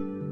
Goedenavond,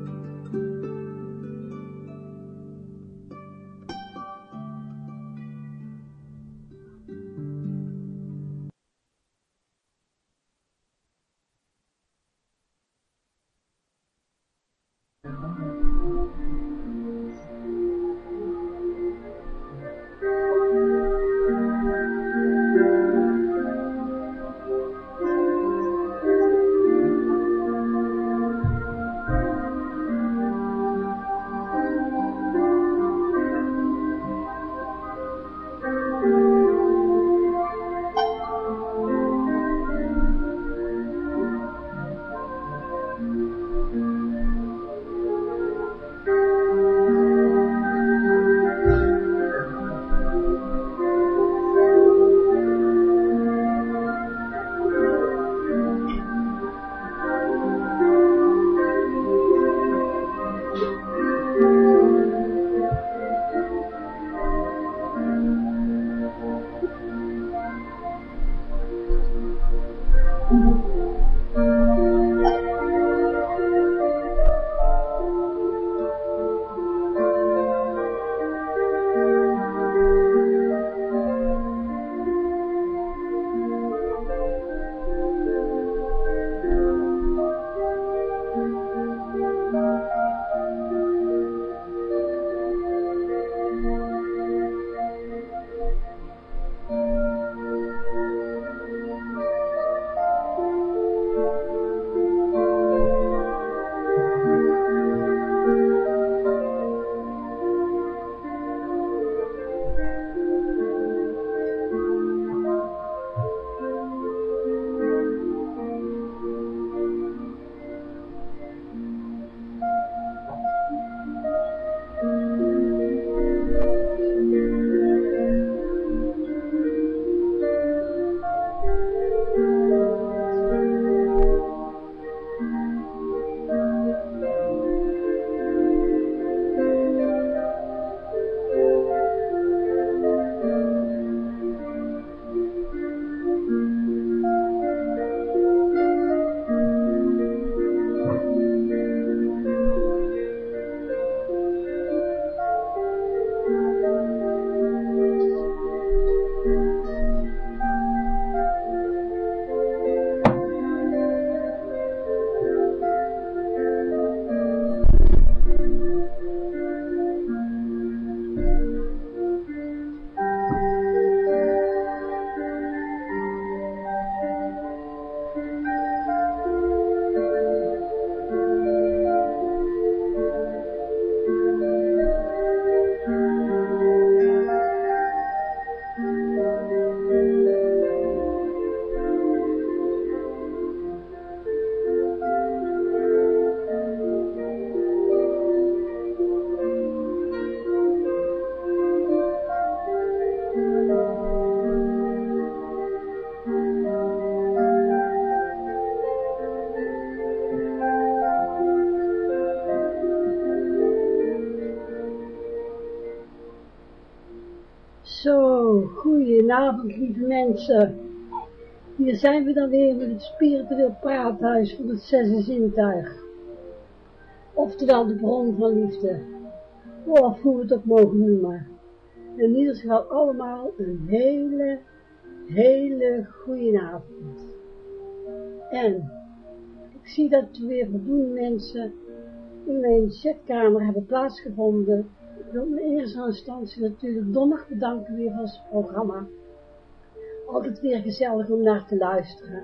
mensen. Hier zijn we dan weer met het spiritueel praathuis van het zesde zintuig. Oftewel de bron van liefde. Of hoe we het ook mogen noemen. In ieder geval allemaal een hele, hele goede avond. En ik zie dat er weer voldoende mensen in mijn chatkamer hebben plaatsgevonden ik wil in eerste instantie natuurlijk Donnig bedanken weer voor het programma. Altijd weer gezellig om naar te luisteren.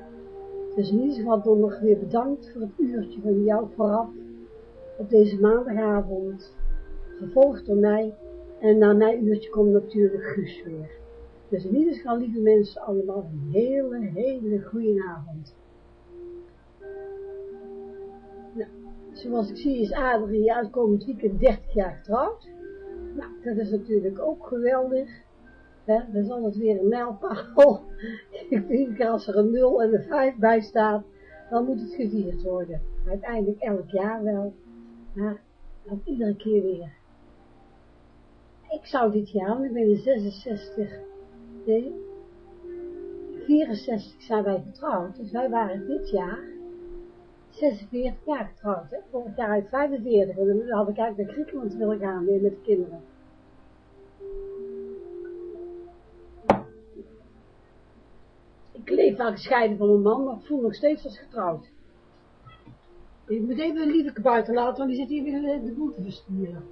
Dus in ieder geval Donnig weer bedankt voor het uurtje van jou vooraf op deze maandagavond. Gevolgd door mij. En na mijn uurtje komt natuurlijk Guus weer. Dus in ieder geval, lieve mensen, allemaal een hele, hele goede avond. Nou, zoals ik zie is Adrie uitkomend weekend 30 jaar getrouwd. Nou, dat is natuurlijk ook geweldig. Hè? Dat is altijd weer een mijlpaal. Ik denk als er een 0 en een 5 bij staat, dan moet het gevierd worden. Uiteindelijk elk jaar wel, maar dan iedere keer weer. Ik zou dit jaar, want ben in 66, nee, 64 zijn wij getrouwd, dus wij waren dit jaar 46 jaar getrouwd, hè. Vorig jaar uit 45. En dan had ik eigenlijk naar Griekenland willen gaan, weer met de kinderen. Ik wel gescheiden van mijn man, maar ik voel nog steeds als getrouwd. Ik moet even een lieve buiten laten, want die zit hier weer de boel te versturen.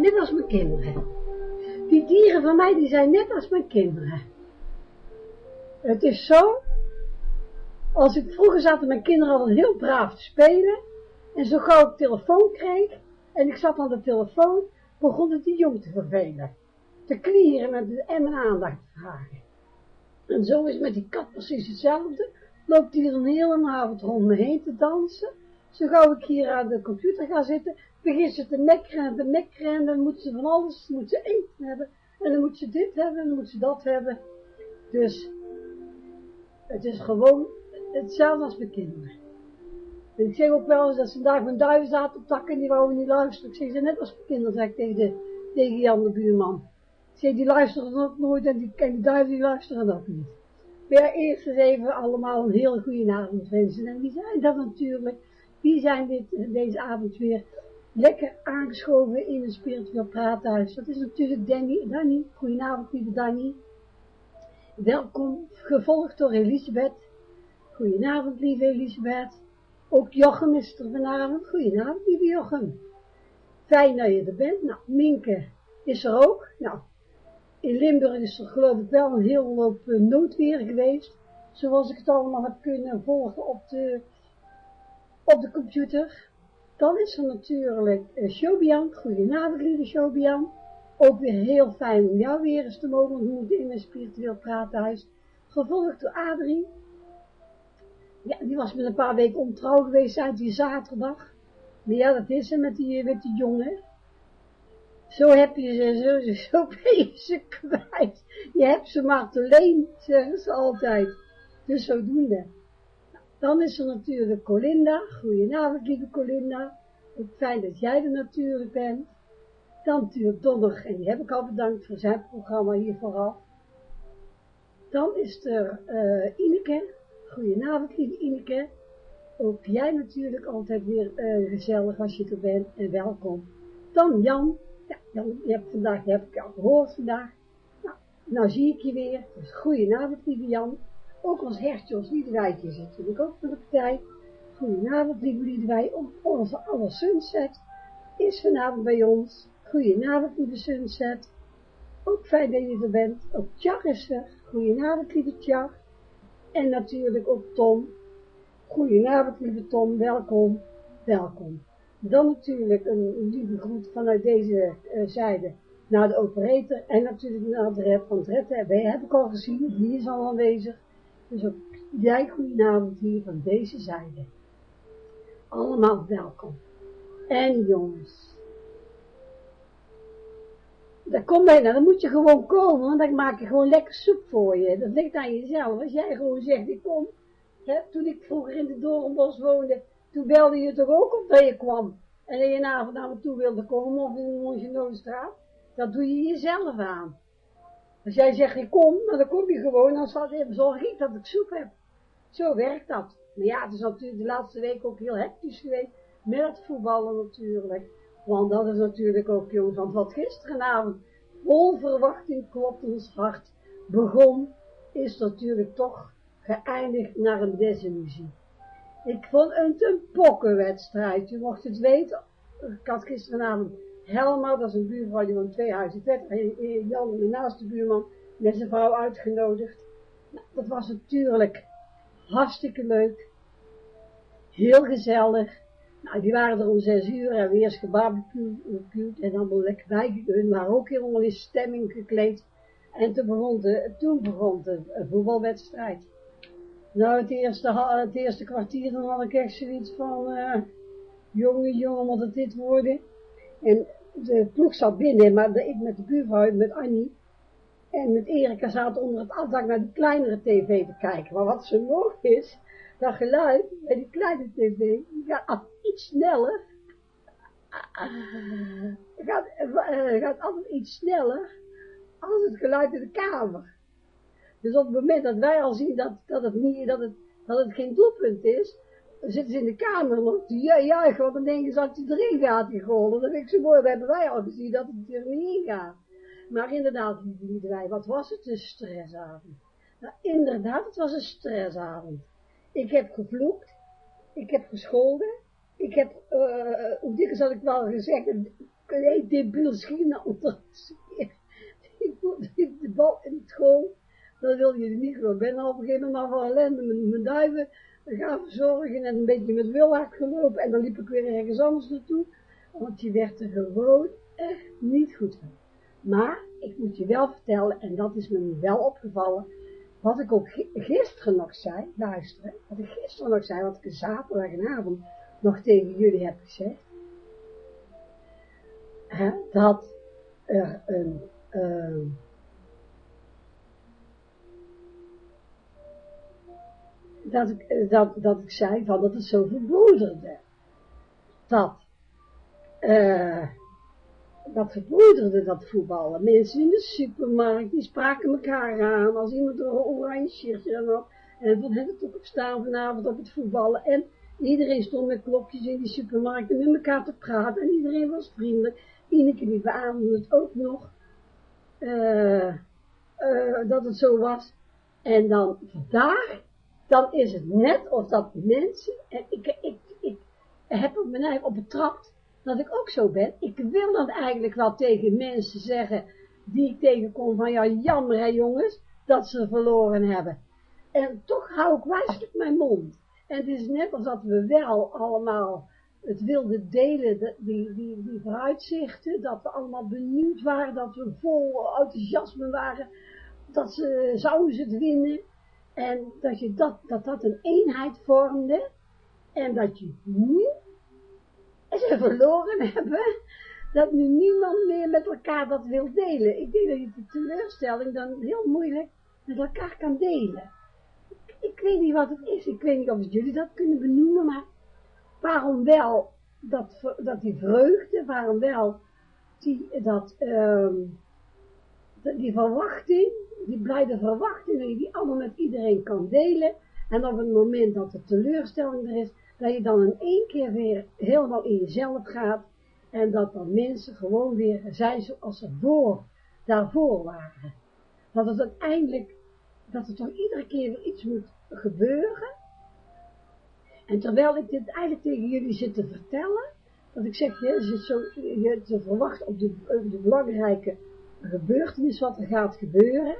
Net als mijn kinderen. Die dieren van mij, die zijn net als mijn kinderen. Het is zo, als ik vroeger zaten mijn kinderen altijd heel braaf te spelen, en zo gauw ik telefoon kreeg, en ik zat aan de telefoon, begon het die jong te vervelen. Te klieren met en mijn aandacht te vragen. En zo is met die kat precies hetzelfde. Loopt hij er een hele avond rond me heen te dansen. Zo gauw ik hier aan de computer ga zitten, begint ze te mekkeren mekkeren en dan moet ze van alles, dan moet ze eten hebben, en dan moet ze dit hebben, en dan moet ze dat hebben. Dus, het is gewoon hetzelfde als mijn kinderen. En ik zeg ook wel eens dat ze vandaag mijn duiven zaten op takken en die wouden niet luisteren. Ik zeg ze net als mijn kinderen, zeg ik tegen, de, tegen Jan de buurman. Ik die luisteren ook nooit en die, en die die luisteren ook niet. Maar eerst eens even allemaal een hele goede avond wensen. En wie zijn dat natuurlijk? Wie zijn dit, deze avond weer lekker aangeschoven in een spiritueel praathuis? Dat is natuurlijk Danny. Danny, goedenavond lieve Danny. Welkom, gevolgd door Elisabeth. Goedenavond lieve Elisabeth. Ook Jochem is er vanavond. Goedenavond lieve Jochem. Fijn dat je er bent. Nou, Minke is er ook. Nou, in Limburg is er geloof ik wel een heel hoop noodweer geweest. Zoals ik het allemaal heb kunnen volgen op de, op de computer. Dan is er natuurlijk uh, Shobian. Goedenavond lieve Shobian. Ook weer heel fijn om jou weer eens te mogen ontmoeten in een spiritueel praathuis. Gevolgd door Adrie. Ja, die was met een paar weken ontrouw geweest uit die zaterdag. Maar ja, dat is ze met die, met die jongen. Zo heb je ze, zo, zo ben je ze kwijt. Je hebt ze maar te leen, zeggen ze altijd. Dus zodoende. Dan is er natuurlijk Colinda. Goedenavond, lieve Colinda. Ook fijn dat jij er natuurlijk bent. Dan natuurlijk Donner, en die heb ik al bedankt voor zijn programma hier vooral. Dan is er uh, Ineke. Goedenavond, lieve Ineke. Ook jij natuurlijk altijd weer uh, gezellig als je er bent en welkom. Dan Jan. Ja, Jan, je hebt vandaag, heb ik al gehoord vandaag. Nou, nou zie ik je weer. Dus goedenavond, lieve Jan. Ook ons hertje, ons Liedewijtje zit natuurlijk ook van de partij. Goedenavond, lieve Liedewij. Onze alle Sunset is vanavond bij ons. Goedenavond, lieve Sunset. Ook fijn dat je er bent. Ook Tjag is er. Goedenavond, lieve Tjag. En natuurlijk ook Tom. Goedenavond, lieve Tom. Welkom. Welkom. Dan natuurlijk een lieve groet vanuit deze uh, zijde naar de operator. En natuurlijk naar de red van red. Die heb ik al gezien. Die is al aanwezig. Dus ook jij goedenavond hier van deze zijde. Allemaal welkom. En jongens. Dat komt bijna, dan moet je gewoon komen, want dan maak je gewoon lekker soep voor je. Dat ligt aan jezelf. Als jij gewoon zegt, ik kom. Hè, toen ik vroeger in de Doornbos woonde, toen belde je toch ook op dat je kwam. En dat je een avond naar me toe wilde komen, of in de Mongenostraat. Dat doe je jezelf aan. Als jij zegt, ik kom, nou, dan kom je gewoon, dan zorg ik dat ik soep heb. Zo werkt dat. Maar ja, het is natuurlijk de laatste week ook heel hectisch geweest, met voetballen natuurlijk. Want dat is natuurlijk ook, jongens, want wat gisterenavond vol verwachting klopt ons hart begon, is natuurlijk toch geëindigd naar een desillusie. Ik vond het een pokkenwedstrijd, u mocht het weten. Ik had gisterenavond Helma, dat is een buurvrouw die woont twee huizen verder, Jan, naast de buurman, met zijn vrouw uitgenodigd. Nou, dat was natuurlijk hartstikke leuk, heel gezellig. Nou, die waren er om zes uur en we eerst gebarbecued en allemaal lekker bijgekund, maar ook helemaal in stemming gekleed. En toen begon de, toen de voetbalwedstrijd. Nou, het eerste, eerste kwartier, dan had ik echt zoiets van, uh, jongen, jongen, moet het dit worden? En de ploeg zat binnen, maar ik met de buurvrouw, met Annie, en met Erika zaten onder het afdak naar die kleinere tv te kijken. Maar wat zo mooi is, dat geluid bij die kleine tv, gaat iets sneller. Gaat, uh, gaat altijd iets sneller als het geluid in de kamer. Dus op het moment dat wij al zien dat, dat, het, niet, dat, het, dat het geen doelpunt is, zitten ze in de kamer nog te juichen, want dan denken ze dat hij erin gaat, goal. Dat vind ik zo mooi, dat hebben wij al gezien, dat het er niet gaat. Maar inderdaad, lieve wij, wat was het? Een stressavond. Nou, inderdaad, het was een stressavond. Ik heb gevloekt, ik heb gescholden, ik heb, uh, hoe dikwijls had ik wel gezegd, een debiel schienen onder de bal in het school, dan wil je niet gewoon. ben al op een gegeven moment van ellende mijn duiven gaan verzorgen en een beetje met wilhard gelopen en dan liep ik weer ergens anders naartoe, want die werd er gewoon echt niet goed van. Maar ik moet je wel vertellen, en dat is me wel opgevallen, wat ik ook gisteren nog zei, luisteren, wat ik gisteren nog zei, wat ik zaterdagavond nog tegen jullie heb gezegd, dat er een, uh, dat ik, dat, dat ik zei van dat het zo verbroederde. Dat, uh, dat verbroederde dat voetballen. Mensen in de supermarkt, die spraken elkaar aan als iemand een oranje shirtje had. En van het ook op staan vanavond op het voetballen. En iedereen stond met klokjes in die supermarkt met elkaar te praten. En iedereen was vriendelijk. Ineke die beaamde het ook nog. Uh, uh, dat het zo was. En dan vandaag, dan is het net of dat mensen, en ik, ik, ik heb op mijn op betrapt, dat ik ook zo ben. Ik wil dan eigenlijk wel tegen mensen zeggen, die ik tegenkom, van ja, jammer hè jongens, dat ze verloren hebben. En toch hou ik wijselijk mijn mond. En het is net alsof we wel allemaal het wilden delen, die, die, die vooruitzichten, dat we allemaal benieuwd waren, dat we vol enthousiasme waren, dat ze, zouden ze het winnen. En dat, je dat, dat dat een eenheid vormde, en dat je nu ze verloren hebben, dat nu niemand meer met elkaar dat wil delen. Ik denk dat je de teleurstelling dan heel moeilijk met elkaar kan delen. Ik, ik weet niet wat het is, ik weet niet of jullie dat kunnen benoemen, maar waarom wel dat, dat die vreugde, waarom wel die, dat, um, die verwachting, die blijde verwachting, dat je die allemaal met iedereen kan delen, en op het moment dat de teleurstelling er is, dat je dan in één keer weer helemaal in jezelf gaat en dat dan mensen gewoon weer zijn zoals ze voor, daarvoor waren. Dat het uiteindelijk, dat er toch iedere keer weer iets moet gebeuren. En terwijl ik dit eigenlijk tegen jullie zit te vertellen, dat ik zeg, je zit zo je te verwachten op de, op de belangrijke gebeurtenis wat er gaat gebeuren,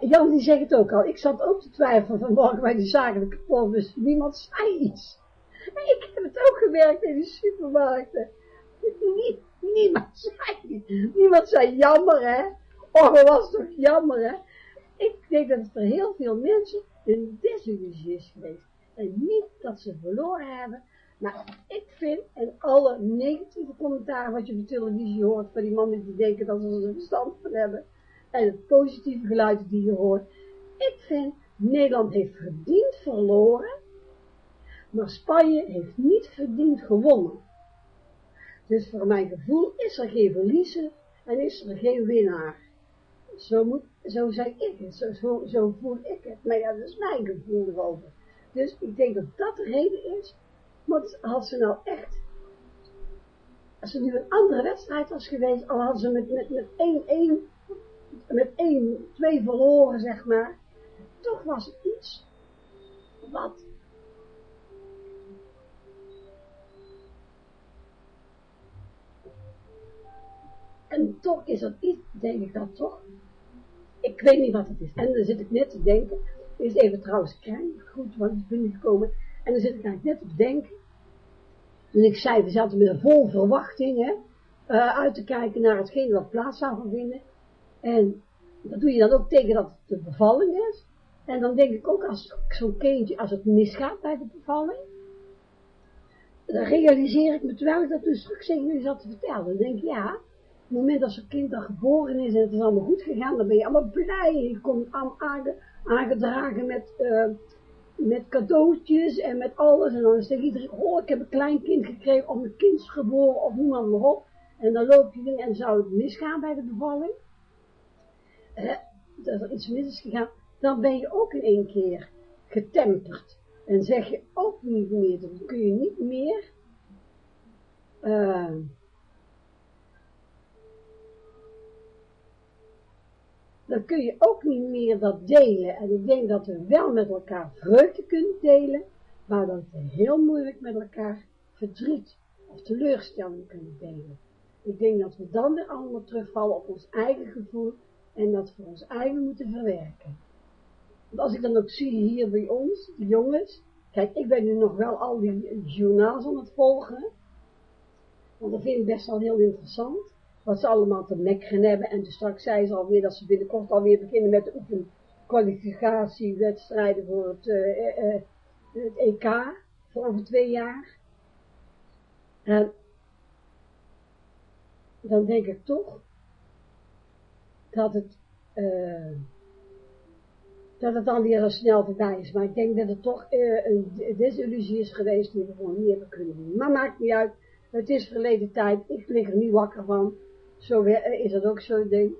Jan die zegt het ook al, ik zat ook te twijfelen vanmorgen bij die zakelijke dus niemand zei iets. Ik heb het ook gewerkt in die supermarkten. niemand zei Niemand zei jammer, hè. Oh, dat was toch jammer, hè. Ik denk dat het voor heel veel mensen een desillusie is geweest. En niet dat ze verloren hebben, maar ik vind, en alle negatieve commentaren wat je op de televisie hoort van die mannen die denken dat ze er verstand van hebben, en het positieve geluid die je hoort. Ik vind, Nederland heeft verdiend verloren, maar Spanje heeft niet verdiend gewonnen. Dus voor mijn gevoel is er geen verliezer en is er geen winnaar. Zo, moet, zo zeg ik het, zo, zo, zo voel ik het. Maar ja, dat is mijn gevoel erover. Dus ik denk dat dat de reden is, want als ze nou echt, als er nu een andere wedstrijd was geweest, al hadden ze met, met, met 1-1 met één, twee verloren, zeg maar. Toch was het iets wat En toch is er iets, denk ik dat toch. Ik weet niet wat het is. En dan zit ik net te denken. Is even trouwens klein, goed, want ik ben gekomen. En dan zit ik eigenlijk net te denken. Toen ik zei, we zaten met vol verwachting, uh, uit te kijken naar hetgeen wat plaats zou gaan vinden. En dat doe je dan ook tegen dat het de bevalling is. En dan denk ik ook als zo'n kindje, als het misgaat bij de bevalling, dan realiseer ik me terwijl ik dat dus terug tegen zat te vertellen. Dan denk ik, ja, op het moment dat zo'n kind dan geboren is en het is allemaal goed gegaan, dan ben je allemaal blij. Je komt aangedragen met, uh, met cadeautjes en met alles. En dan tegen iedereen, oh, ik heb een klein kind gekregen, of mijn kind is geboren, of noem maar op. En dan loop je en zou het misgaan bij de bevalling. Uh, dat er iets mis is gegaan, dan ben je ook in één keer getemperd. En zeg je ook niet meer, dan kun je niet meer, uh, dan kun je ook niet meer dat delen. En ik denk dat we wel met elkaar vreugde kunnen delen, maar dat we heel moeilijk met elkaar verdriet of teleurstelling kunnen delen. Ik denk dat we dan weer allemaal terugvallen op ons eigen gevoel en dat we ons eigen moeten verwerken. Want als ik dan ook zie hier bij ons, de jongens, kijk, ik ben nu nog wel al die journaals aan het volgen, want dat vind ik best wel heel interessant, wat ze allemaal te mekkeren hebben, en dus straks zei ze alweer dat ze binnenkort alweer beginnen met de oefenkwalificatiewedstrijden voor het, uh, uh, het EK, voor over twee jaar. En dan denk ik toch dat het, dat het dan weer snel voorbij is. Maar ik denk dat het toch uh, een desillusie is geweest die we gewoon niet hebben kunnen doen. Maar maakt niet uit. Het is verleden tijd. Ik lig er niet wakker van. Zo is dat ook zo'n ding.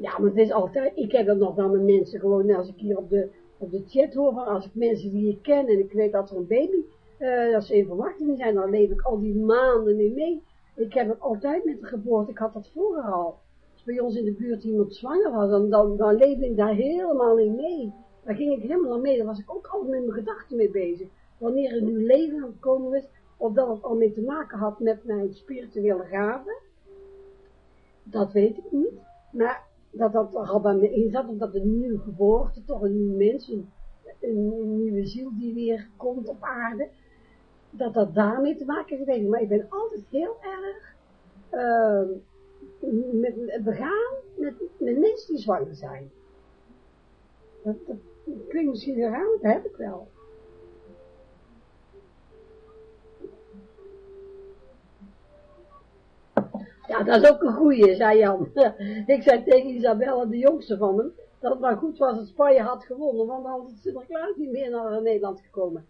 Ja, maar het is altijd, ik heb dat nog wel met mensen gewoon, als ik hier op de, op de chat hoor, als ik mensen die ik ken en ik weet dat er een baby uh, dat ze in verwachting zijn, dan leef ik al die maanden mee mee. Ik heb het altijd met de geboorte, ik had dat vroeger al. Als bij ons in de buurt iemand zwanger was, dan, dan, dan leefde ik daar helemaal in mee. Daar ging ik helemaal mee, daar was ik ook altijd met mijn gedachten mee bezig. Wanneer er nu leven aan het komen is, of dat het al mee te maken had met mijn spirituele gaven, dat weet ik niet. Maar dat dat er al bij me in zat, of dat een nieuwe geboorte, toch een nieuw mens, een, een, nieuwe ziel die weer komt op aarde, dat dat daarmee te maken heeft. Maar ik ben altijd heel erg uh, met, begaan met, met mensen die zwanger zijn. Dat klinkt misschien raar, dat heb ik wel. Ja, dat is ook een goeie, zei Jan. ik zei tegen Isabella, de jongste van hem, dat het maar goed was dat Spanje had gewonnen, want dan had Sinterklaas niet meer naar Nederland gekomen.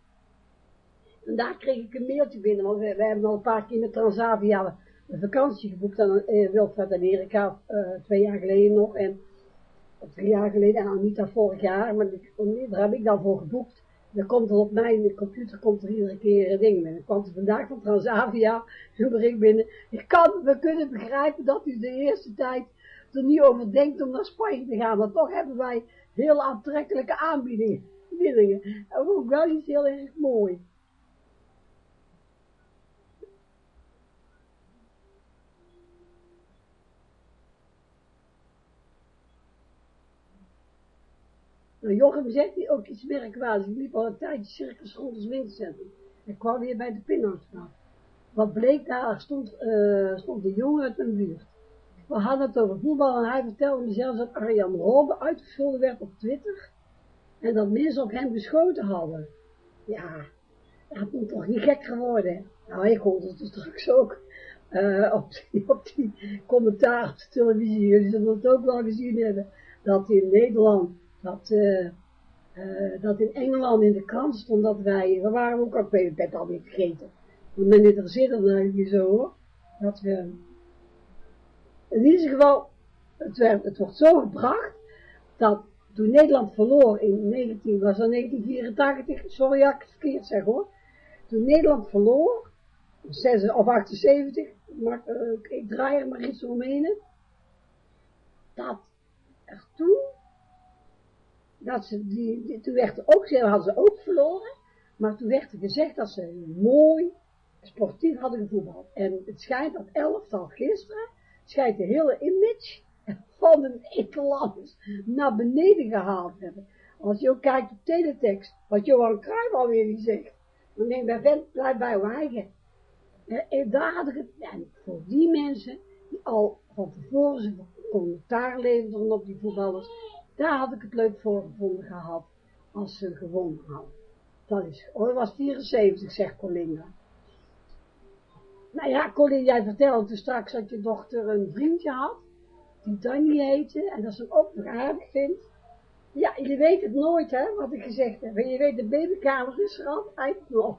En daar kreeg ik een mailtje binnen, want we, hebben al een paar keer met Transavia een vakantie geboekt aan uh, Wilfred Amerika, uh, twee jaar geleden nog, en drie jaar geleden, nou niet dat vorig jaar, maar daar heb ik dan voor geboekt. Dan komt er op mijn computer komt er iedere keer een ding binnen. Dan kwam er vandaag van Transavia een bericht binnen. Ik kan, we kunnen begrijpen dat u de eerste tijd er niet over denkt om naar Spanje te gaan. Maar toch hebben wij heel aantrekkelijke aanbiedingen. Vond ik wel iets heel erg mooi. Nou, Jochem zegt ook iets merkwaardigs. Ik liep al een tijdje circus rond het winkelcentrum. Ik kwam weer bij de pinautomaat. Wat bleek daar, stond, uh, stond een jongen uit mijn buurt. We hadden het over voetbal en hij vertelde me zelfs dat Arjan Robben uitgescholden werd op Twitter. En dat mensen op hem geschoten hadden. Ja, dat moet toch niet gek geworden. Nou, ik hoorde het dus straks ook. Uh, op, die, op die commentaar op de televisie. Jullie zullen het ook wel gezien hebben. Dat in Nederland dat, uh, dat in Engeland in de krant stond dat wij, we waren ook, ik weet het alweer vergeten, want men interesseert er nou niet zo hoor, dat we, in ieder geval, het, werd, het wordt zo gebracht, dat toen Nederland verloor in 19, was dat 1984, sorry ja, ik het verkeerd zeg hoor, toen Nederland verloor, 6 of 78, maar, uh, ik draai er maar iets omheen, dat er toen dat ze die, toen werd er ook, hadden ze ook verloren, maar toen werd er gezegd dat ze mooi sportief hadden gevoetbald. En het schijnt dat elftal gisteren, schijnt de hele image van een Nederlanders naar beneden gehaald hebben. Als je ook kijkt op teletext, wat Johan Cruijff alweer niet zegt, dan denk ik bij vent, blijf bij eigen. En daar had ik het, en voor die mensen, die al van tevoren ze commentaar leverden op die voetballers, daar had ik het leuk voor gevonden gehad, als ze gewonnen hadden. Dat is, oh, was 74, zegt Colinda. Nou ja, Colin, jij vertelde toen straks dat je dochter een vriendje had, die Danny heette, en dat ze hem ook nog aardig vindt. Ja, je weet het nooit, hè, wat ik gezegd heb. En je weet, de babykamer is er altijd nog.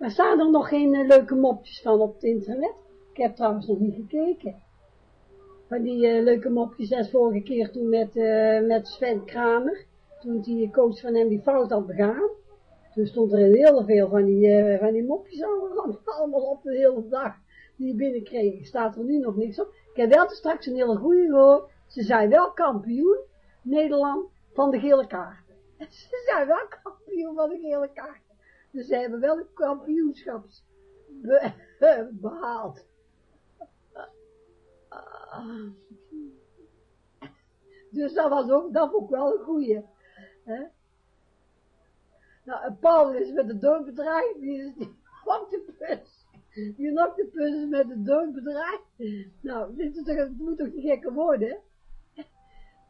Maar staan er nog geen uh, leuke mopjes van op het internet? Ik heb trouwens nog niet gekeken. Van die uh, leuke mopjes, als vorige keer toen met, uh, met Sven Kramer, toen die coach van hem die fout had begaan. Toen stond er heel veel van die, van die mopjes allemaal op de hele dag die je binnenkreeg. Staat er nu nog niks op. Ik heb wel straks een hele goede gehoord. Ze zijn wel kampioen, Nederland, van de gele kaarten. Ze zijn wel kampioen van de gele kaarten. Dus ze hebben wel een kampioenschap be behaald. Dus dat was ook, dat ik wel een goeie. Hè? Nou, Paul is met de doodbedrijf, die is die octopus. Die octopus is met de doodbedrijf. Nou, dit is toch, moet toch niet gekker worden,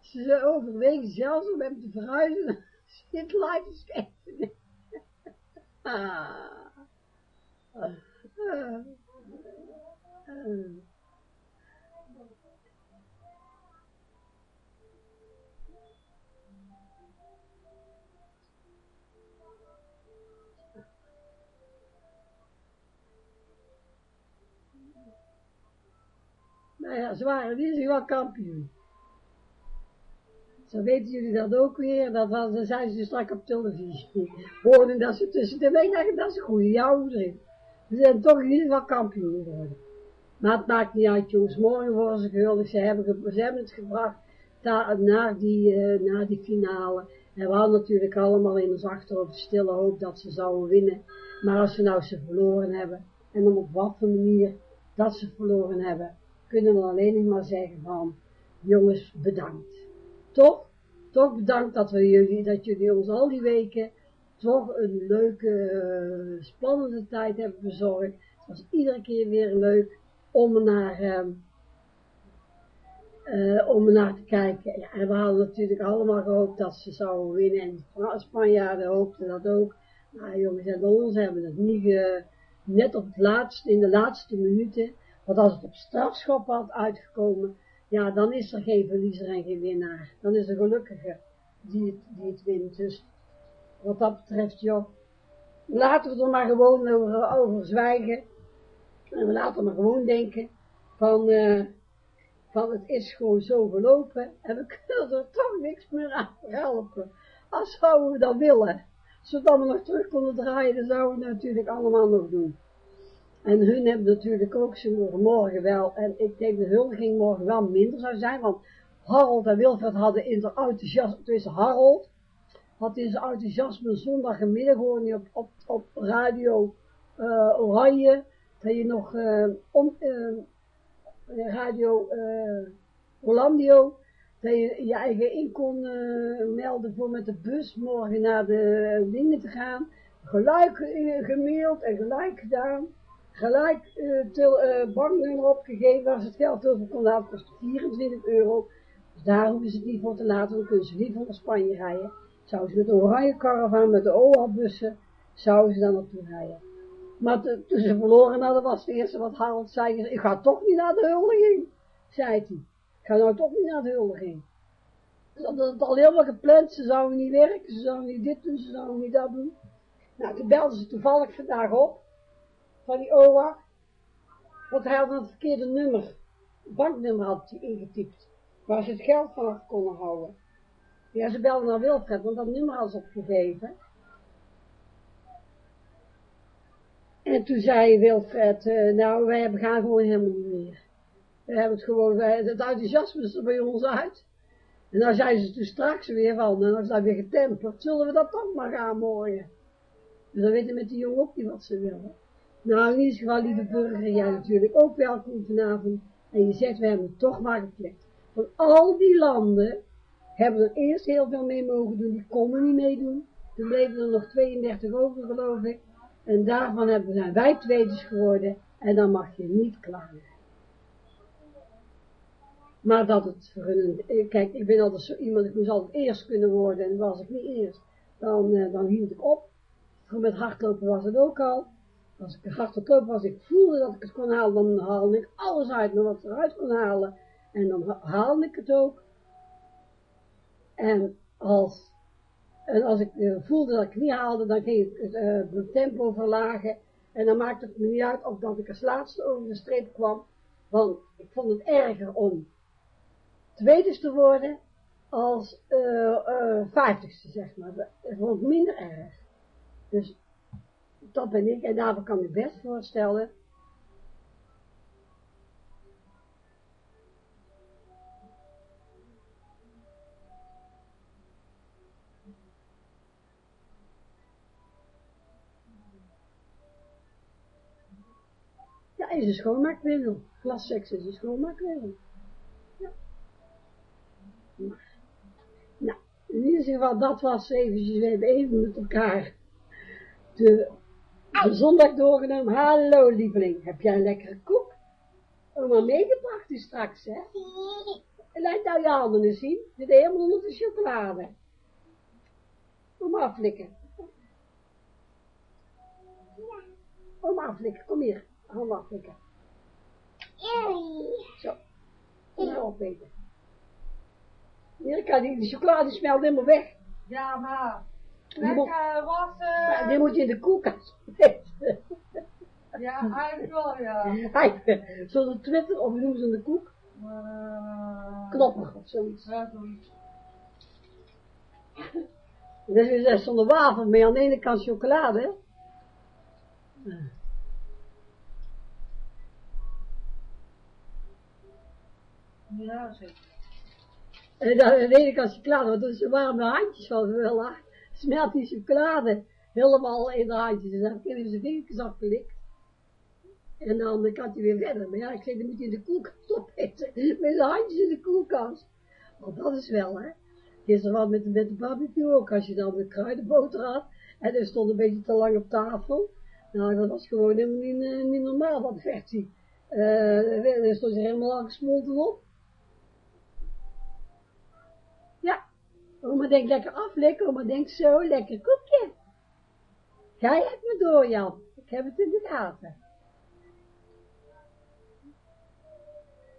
Ze overwegen zelfs om hem te verhuizen. Schrijven. Ah. Ah. Nou ja, ze waren in ieder kampioen. Zo weten jullie dat ook weer, dat dan zijn ze dus straks op televisie. Hoorden dat ze tussen de week, dat een goede jou erin. Ze zijn toch in ieder geval kampioen geworden. Maar het maakt niet uit jongens, morgen worden ze gehuldigd, ze hebben, ze hebben het gebracht naar, die, uh, die finale. En we hadden natuurlijk allemaal in ons achterhoofd stille hoop dat ze zouden winnen. Maar als ze nou ze verloren hebben, en op wat voor manier dat ze verloren hebben, kunnen we alleen nog maar zeggen van, jongens, bedankt. Toch, toch bedankt dat we jullie, dat jullie ons al die weken toch een leuke, uh, spannende tijd hebben bezorgd. Het was iedere keer weer leuk om naar, uh, uh, om naar te kijken. Ja, en we hadden natuurlijk allemaal gehoopt dat ze zouden winnen. En de Spanjaarden hoopten dat ook. Maar jongens, en ons hebben het niet net op het laatste, in de laatste minuten. Want als het op strafschop had uitgekomen, ja, dan is er geen verliezer en geen winnaar. Dan is er gelukkige die het, die het wint. Dus wat dat betreft, joh, laten we er maar gewoon over, zwijgen. En we laten maar gewoon denken van, uh, van het is gewoon zo gelopen en we kunnen er toch niks meer aan helpen. Als zouden we dat willen. Zodat we nog terug konden draaien, dan zouden we het natuurlijk allemaal nog doen. En hun hebben natuurlijk ook ze morgen wel, en ik denk de huldiging morgen wel minder zou zijn, want Harold en Wilfred hadden in de enthousiasme, tussen Harold, had in zijn enthousiasme zondagmiddag gewoon op, op, op radio uh, Oranje, dat je nog uh, radio Orlandio, dat je je eigen in kon melden voor met de bus morgen naar de dingen te gaan, gelijk gemaild en gelijk gedaan gelijk uh, til, uh, banknummer opgegeven waar ze het geld over konden halen, kostte 24 euro. Dus daar hoeven ze het niet voor te laten, dan kunnen ze niet naar Spanje rijden. Zouden ze met een oranje caravan, met de OA-bussen, zouden ze dan naartoe rijden. Maar toen ze verloren hadden, was het eerste wat Harold zei, ik ga toch niet naar de huldiging, zei hij. Ik ga nou toch niet naar de huldiging. Ze hadden het al helemaal gepland, ze zouden niet werken, ze zouden niet dit doen, ze zouden niet dat doen. Nou, toen belden ze toevallig vandaag op, van die OA, want hij had een verkeerde nummer, banknummer had hij ingetypt, waar ze het geld vanaf konden houden. Ja, ze belden naar Wilfred, want dat nummer had ze opgegeven. En toen zei Wilfred, uh, nou, wij gaan gewoon helemaal niet meer. We hebben het gewoon, wij, het enthousiasme is er bij ons uit. En dan zei ze toen straks weer van, en dan dat weer getemperd, zullen we dat toch maar gaan morgen. Dus dan weten met die jongen ook niet wat ze willen. Nou, in ieder geval, lieve burger, jij natuurlijk ook welkom vanavond. En je zegt, we hebben toch maar gepland. Van al die landen hebben er eerst heel veel mee mogen doen, die konden niet meedoen. Toen bleven er nog 32 over, geloof ik. En daarvan hebben, zijn wij tweeders geworden. En dan mag je niet klagen. Maar dat het voor eh, kijk, ik ben altijd zo iemand, ik moest altijd eerst kunnen worden. En was ik niet eerst, dan, uh, dan hield ik op. Met hardlopen was het ook al. Als ik hard lopen was, ik voelde dat ik het kon halen, dan haalde ik alles uit, maar wat ik eruit kon halen. En dan haalde ik het ook. En als, en als ik uh, voelde dat ik het niet haalde, dan ging ik uh, mijn tempo verlagen. En dan maakte het me niet uit of dat ik als laatste over de streep kwam. Want ik vond het erger om tweede te worden als uh, vijftigste, zeg maar. Het wordt minder erg. Dus dat ben ik. En daarvoor kan ik best voorstellen Ja, is een schoonmaakmiddel. Glasseks is een schoonmaakmiddel. Ja. Nou, in ieder geval, dat was eventjes, we hebben even met elkaar de, de zondag doorgenomen. Hallo lieveling, heb jij een lekkere koek? Oma meegebracht die straks, hè? Laat nou je handen eens zien. Zit helemaal onder de chocolade. Kom maar aflikken. Kom maar aflikken, kom hier. Handen aflikken. Zo. Kom maar opeten. Mirka, die, die chocolade smelt helemaal weg. Ja, maar. Lekker wassen. Die moet je in de koelkast Ja, eigenlijk wel, ja. Zo'n Twitter, of noemen ze in de koek? Uh, Knoppig of zoiets. Ja, zoiets. Dat is zonder wafel, maar aan de ene kant chocolade? Ja, zeker. En dan aan de ene kant chocolade, want dat is warme handjes van wel laag. Smelt die chocolade helemaal in de handjes. En dan heb ik zijn vingertjes afgelikt. En de andere kant weer verder. Maar ja, ik zei, dan moet je in de koelkast opeten. Met zijn handjes in de koelkast. Want dat is wel, hè. Gisteren was met, met de barbecue ook. Als je dan de kruidenboter had. En er stond een beetje te lang op tafel. Nou, dat was gewoon helemaal niet, uh, niet normaal, dat versie. Uh, er stond er helemaal al gesmolten op. Ja, oma denkt lekker aflikken, oma denkt zo, lekker koekje. Jij hebt me door, Jan. Ik heb het in de gaten.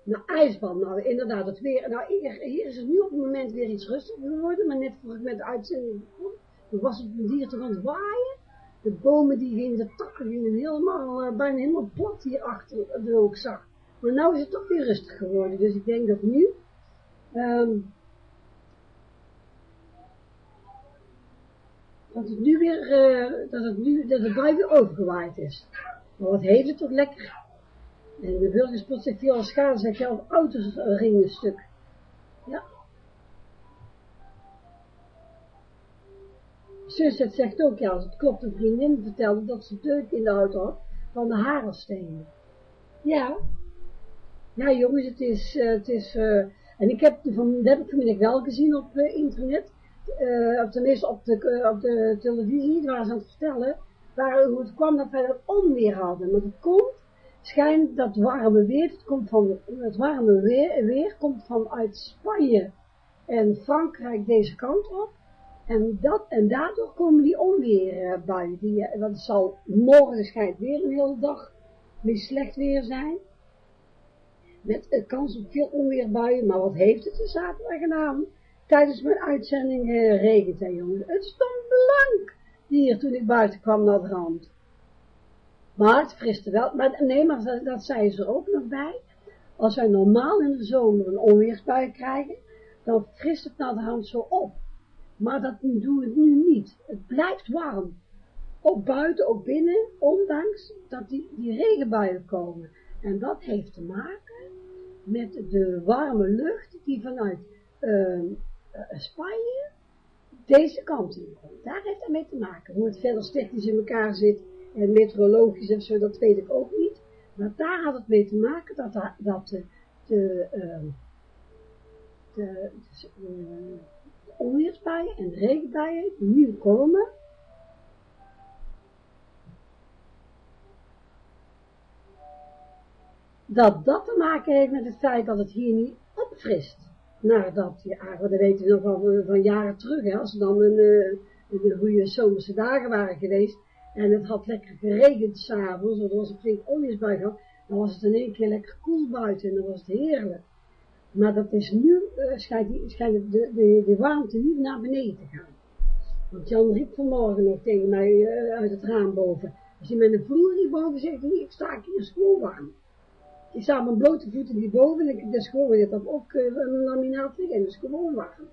Nou, ijsband, nou inderdaad, het weer, nou hier, is het nu op het moment weer iets rustiger geworden, maar net voor ik met de uitzending begon, toen was het dier toch aan het waaien. De bomen die gingen, de takken gingen helemaal, uh, bijna helemaal plat hier achter de hoek zag. Maar nou is het toch weer rustig geworden, dus ik denk dat nu, um, dat het nu weer, uh, dat het nu, dat het bij weer overgewaaid is. Maar wat heeft het toch lekker. En de burgerspot zegt veel schade, zegt je al auto's ringen stuk. Ja. Zus zegt ook, ja, het klopt, een vriendin vertelde dat ze deuk in de auto had van de hagelstenen. Ja. Ja, jongens, het is, uh, het is, uh, en ik heb, van, dat heb ik vanmiddag wel gezien op internet, of tenminste op de, op de televisie, waar ze aan het vertellen, waar, hoe het kwam dat wij dat onweer hadden. Maar het komt, schijnt dat warme weer, het komt van, het warme weer, komt vanuit Spanje en Frankrijk deze kant op. En, dat, en daardoor komen die onweerbuien. Die, want het zal morgen schijnt weer een hele dag weer slecht weer zijn. Met kans op veel onweerbuien. Maar wat heeft het de zaterdag gedaan? Tijdens mijn uitzending uh, regent het, jongens. Het stond blank hier toen ik buiten kwam naar de rand. Maar het friste wel. Maar nee, maar dat, dat zei ze er ook nog bij. Als wij normaal in de zomer een onweersbui krijgen, dan frist het naar de hand zo op. Maar dat doen we nu niet. Het blijft warm. Ook buiten, ook binnen, ondanks dat die, die regenbuien komen. En dat heeft te maken met de warme lucht die vanuit uh, Spanje deze kant in. Daar heeft dat mee te maken. Hoe het verder technisch in elkaar zit en meteorologisch en zo, dat weet ik ook niet. Maar daar had het mee te maken dat, dat de, de, uh, de, de onweersbuien en regenbuien die nu komen, dat dat te maken heeft met het feit dat het hier niet opfrist. Nadat die aarde, dat weten we nog wel van, jaren terug, hè, als er dan een, uh, een goede zomerse dagen waren geweest, en het had lekker geregend s'avonds, er was een flink onweersbui gehad, dan was het in één keer lekker koel buiten en dan was het heerlijk. Maar dat is nu, uh, schijnt, schijnt de, de, de warmte niet naar beneden te gaan. Want Jan riep vanmorgen nog tegen mij uh, uit het raam boven. Als je met een vloer hierboven zegt, ik sta hier gewoon warm. Ik sta mijn blote voeten hierboven en ik dus gewoon dit op, op een laminaat liggen en is gewoon warm.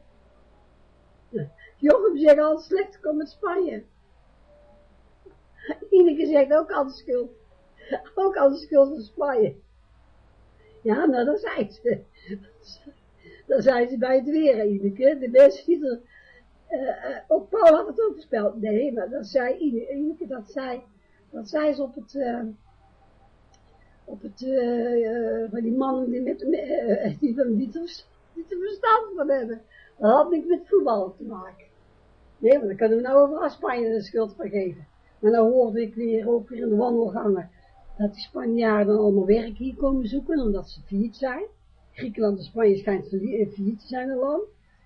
Jochem zegt al slecht, kom met Spanje. Ineke zegt ook al schuld. Ook al schuld van Spanje. Ja, nou, dat zei ze. Dan zijn ze bij het weer, Ineke. De mensen die er... Uh, ook Paul had het ook gespeld. Nee, maar dat zei Ineke, dat zei... Dat zei ze op het... op het... Uh, van die mannen die met... die van die te, te verstand van hebben. Dat had niks met voetbal te maken. Nee, maar dan kunnen we nou overal Spanje de schuld van geven. Maar nou hoorde ik weer, ook weer in de wandelgangen, dat die Spanjaarden allemaal werk hier komen zoeken, omdat ze failliet zijn. Griekenland en Spanje schijnt failliet te zijn een land.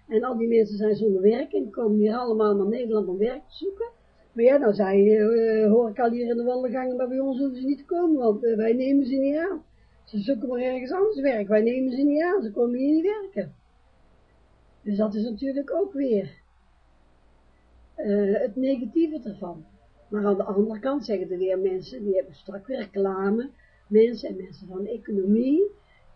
En al die mensen zijn zonder werk en komen hier allemaal naar Nederland om werk te zoeken. Maar ja, nou zei, uh, hoor ik al hier in de wandelgangen, maar bij ons hoeven ze niet te komen, want uh, wij nemen ze niet aan. Ze zoeken maar ergens anders werk, wij nemen ze niet aan, ze komen hier niet werken. Dus dat is natuurlijk ook weer het negatieve ervan. Maar aan de andere kant zeggen er weer mensen, die hebben strak weer reclame, mensen en mensen van economie,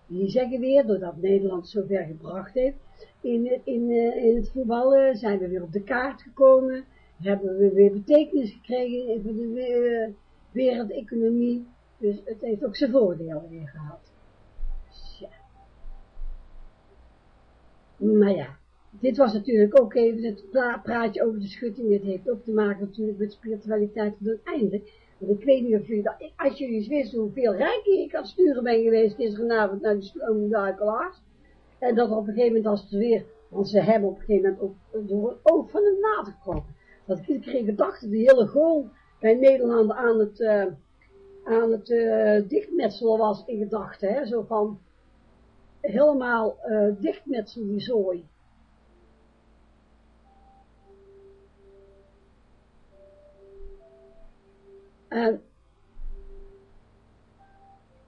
die zeggen weer, doordat Nederland zo ver gebracht heeft, in, in, in het voetballen zijn we weer op de kaart gekomen, hebben we weer betekenis gekregen in de wereldeconomie, dus het heeft ook zijn voordelen weer gehad. Ja. Maar ja, dit was natuurlijk ook even het praatje over de schutting. Dit heeft ook te maken natuurlijk met spiritualiteit tot het einde. Want ik weet niet of jullie dat, als jullie eens wisten hoeveel rijker ik aan sturen ben geweest gisteravond naar de sloomduikelaars. En dat op een gegeven moment als het weer, want ze hebben op een gegeven moment ook door het oog van het naad gekropen. Dat ik kreeg gedachten, de hele goal bij Nederland aan het, uh, aan het uh, dichtmetselen was in gedachten. Zo van helemaal uh, dichtmetselen die zooi. En,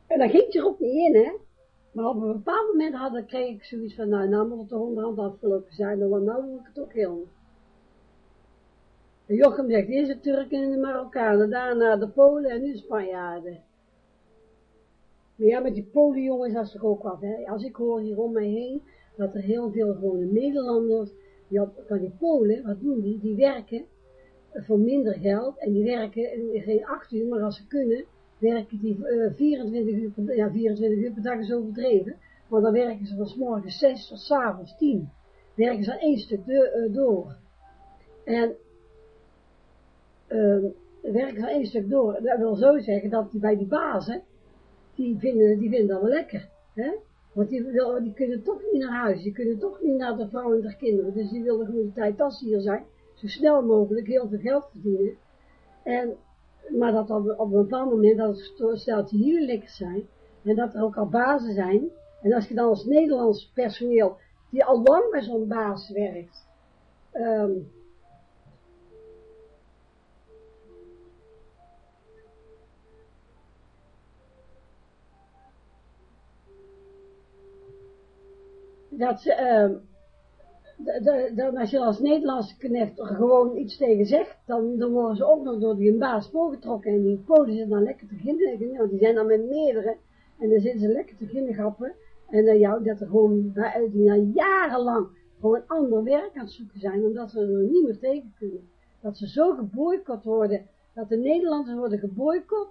en dat ging er ook niet in, hè. Maar op een bepaald moment had, kreeg ik zoiets van, nou, nou moet het de onderhand afgelopen zijn, dan nou wil ik het ook heel. En Jochem zegt, eerst de Turken en de Marokkanen, daarna de Polen en nu de Spanjaarden. Maar ja, met die Polen jongens, is toch ook wat. Als ik hoor hier om mij heen, dat er heel veel gewone Nederlanders, die op, van die Polen, wat doen die? Die werken voor minder geld en die werken geen 8 uur, maar als ze kunnen, werken die uh, 24 uur per, ja, 24 uur per dag is overdreven, maar dan werken ze van s morgens 6 tot s avonds 10. Werken ze één stuk de, uh, door. En uh, werken ze één stuk door. Dat wil zo zeggen dat die bij die bazen, die vinden, die vinden dat wel lekker. Hè? Want die, die kunnen toch niet naar huis, die kunnen toch niet naar de vrouw en de kinderen, dus die willen gewoon de tijd dat ze hier zijn zo snel mogelijk heel veel geld verdienen. En, maar dat op, op een bepaald moment, dat stelt die hier lekker zijn, en dat er ook al bazen zijn, en als je dan als Nederlands personeel, die al lang bij zo'n baas werkt, um, dat ze, um, dan als je als Nederlandse knecht gewoon iets tegen zegt, dan, dan worden ze ook nog door die baas voorgetrokken en die poten ze dan lekker te ginnen, want die zijn dan met meerdere, en dan zitten ze lekker te ginnegappen, en dat er gewoon, die na jarenlang gewoon ander werk aan het zoeken zijn, omdat ze er niet meer tegen kunnen. Dat ze zo geboycott worden, dat de Nederlanders worden geboycott,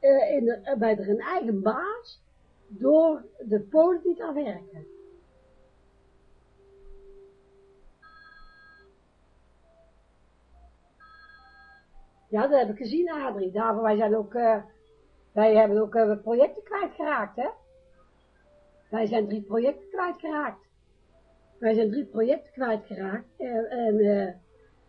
uh, in de, bij hun eigen baas, door de Polen die daar werken. Ja, dat heb ik gezien, Adrie. Daarvoor wij zijn ook, uh, wij hebben ook uh, projecten kwijtgeraakt, hè. Wij zijn drie projecten kwijtgeraakt. wij zijn drie projecten kwijtgeraakt. En, en eh,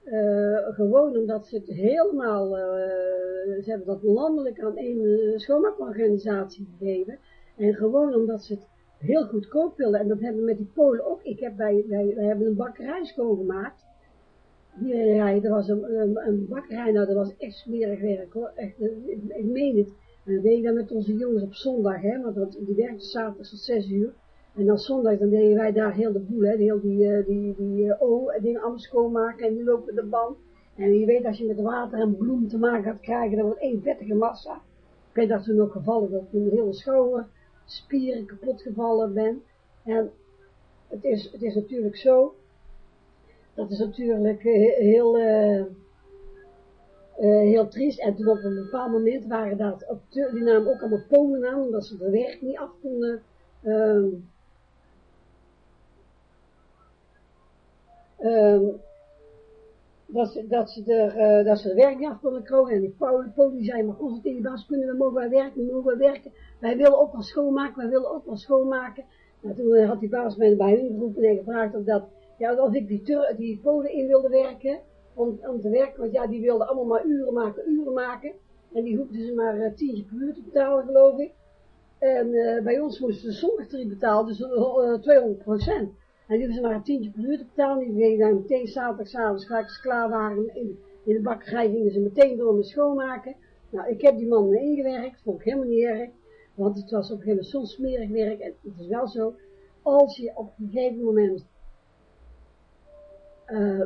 eh, gewoon omdat ze het helemaal, eh, ze hebben dat landelijk aan één eh, schoonmaakorganisatie gegeven. En gewoon omdat ze het heel goedkoop wilden. En dat hebben we met die Polen ook. Ik heb bij, wij, wij hebben een bakkerij schoongemaakt. Hier in Rij, er was een, een, een nou dat was echt smerig werk hoor. Echt, eh, ik, ik meen het. En we deden dat met onze jongens op zondag, hè, want die werkten zaterdag tot zes uur. En dan zondag, dan deden wij daar heel de boel, hè, heel die, eh, die, die eh, oh, dingen allemaal schoonmaken en die lopen de band. En je weet, als je met water en bloem te maken gaat krijgen, dan wordt één vettige massa. Ik weet dat toen ook gevallen, dat ik een hele schouder, spieren kapot gevallen ben. En het is, het is natuurlijk zo, dat is natuurlijk eh, heel, eh, heel triest. En toen op een bepaald moment waren dat, op die namen ook allemaal Polen aan, omdat ze de werk niet af konden, ehm, ehm, dat, ze, dat, ze de, dat ze de werk niet af konden. En die Polen, Polen zeiden, maar onze tegen de baas, kunnen we, mogen wij werken, mogen wij werken. Wij willen ook wel schoonmaken, wij willen ook wel schoonmaken. Nou, toen had die baas mij bij hun geroepen en gevraagd of dat, ja, of ik die, die Polen in wilde werken, om, om te werken, want ja, die wilden allemaal maar uren maken, uren maken. En die hoefden ze maar eh, tientje per uur te betalen, geloof ik. En eh, bij ons moesten ze zondag drie betalen, dus eh, 200 procent. En die hoefden ze maar een tientje per uur te betalen. Die gingen dan meteen zaterdagavond, gelijk ze klaar waren in, in de bakkerij, gingen ze meteen door met schoonmaken. Nou, ik heb die man ingewerkt, vond ik helemaal niet erg. Want het was op een gegeven werk. En het is wel zo, als je op een gegeven moment eh,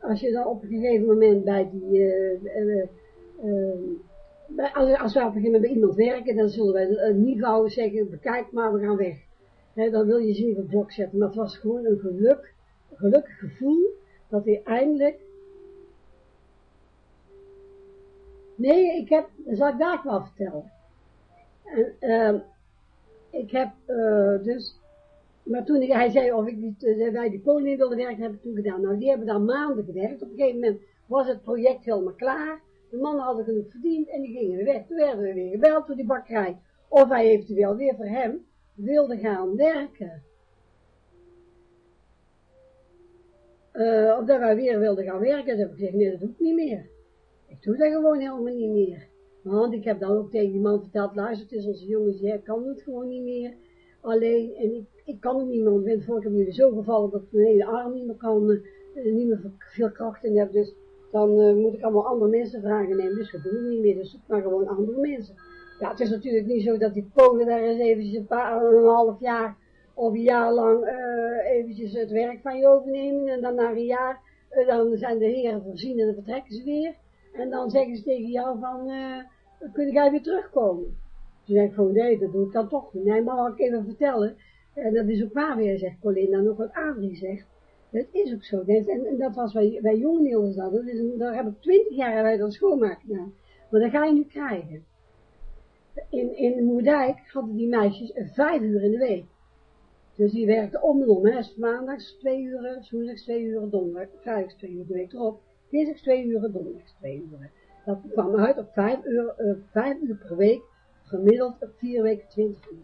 als je dan op een gegeven moment bij die, bij, als, als we op een gegeven moment bij iemand werken, dan zullen wij niet gauw zeggen, bekijk maar, we gaan weg. Dan wil je ze niet op blok zetten, maar het was gewoon een geluk, een gelukkig gevoel, dat hij eindelijk, nee, ik heb, dat zal ik daar wel vertellen. En, ehm, ik heb eh, dus maar toen hij zei of ik eh, wij die Polen in wilden werken, heb ik toen gedaan. Nou, die hebben daar maanden gewerkt. Op een gegeven moment was het project helemaal klaar. De mannen hadden genoeg verdiend en die gingen weg. Toen werden we weer gebeld door die bakkerij. Of hij eventueel weer voor hem wilde gaan werken. Eh, of dat wij weer wilden gaan werken. Toen heb ik gezegd, nee, dat doe ik niet meer. Ik doe dat gewoon helemaal niet meer. Want ik heb dan ook tegen die man verteld, luister, het is onze jongens, jij kan het gewoon niet meer alleen en ik, ik kan het niet meer, want ik ben vorige keer zo gevallen dat mijn hele arm niet meer kan, eh, niet meer veel kracht in heb, dus dan eh, moet ik allemaal andere mensen vragen. Nemen, dus dat doe ik niet meer, dus zoek maar gewoon andere mensen. Ja, het is natuurlijk niet zo dat die Polen daar eens eventjes een paar, een half jaar of een jaar lang eh, eventjes het werk van je overnemen. En dan na een jaar, dan zijn de heren voorzien en dan vertrekken ze weer. En dan zeggen ze tegen jou van, eh, kun jij weer terugkomen? Toen zei ik gewoon, nee, dat doe ik dan toch niet. Nee, maar mag ik even vertellen. En dat is ook waar weer, zegt Colinda, nog wat Adrie zegt. Dat is ook zo. En, en dat was bij, bij jonge Niels dat. is daar heb ik twintig jaar bij dat schoonmaak gedaan. Maar dat ga je nu krijgen. In, in Moerdijk hadden die meisjes eh, vijf uur in de week. Dus die werkten om en om. Maandags twee uur, woensdags twee uur, donderdag, vrijdags twee uur de week erop. Dinsdags twee uur, donderdags twee uur. Dat kwam uit op vijf uur, eh, vijf uur per week gemiddeld op vier weken 20 uur.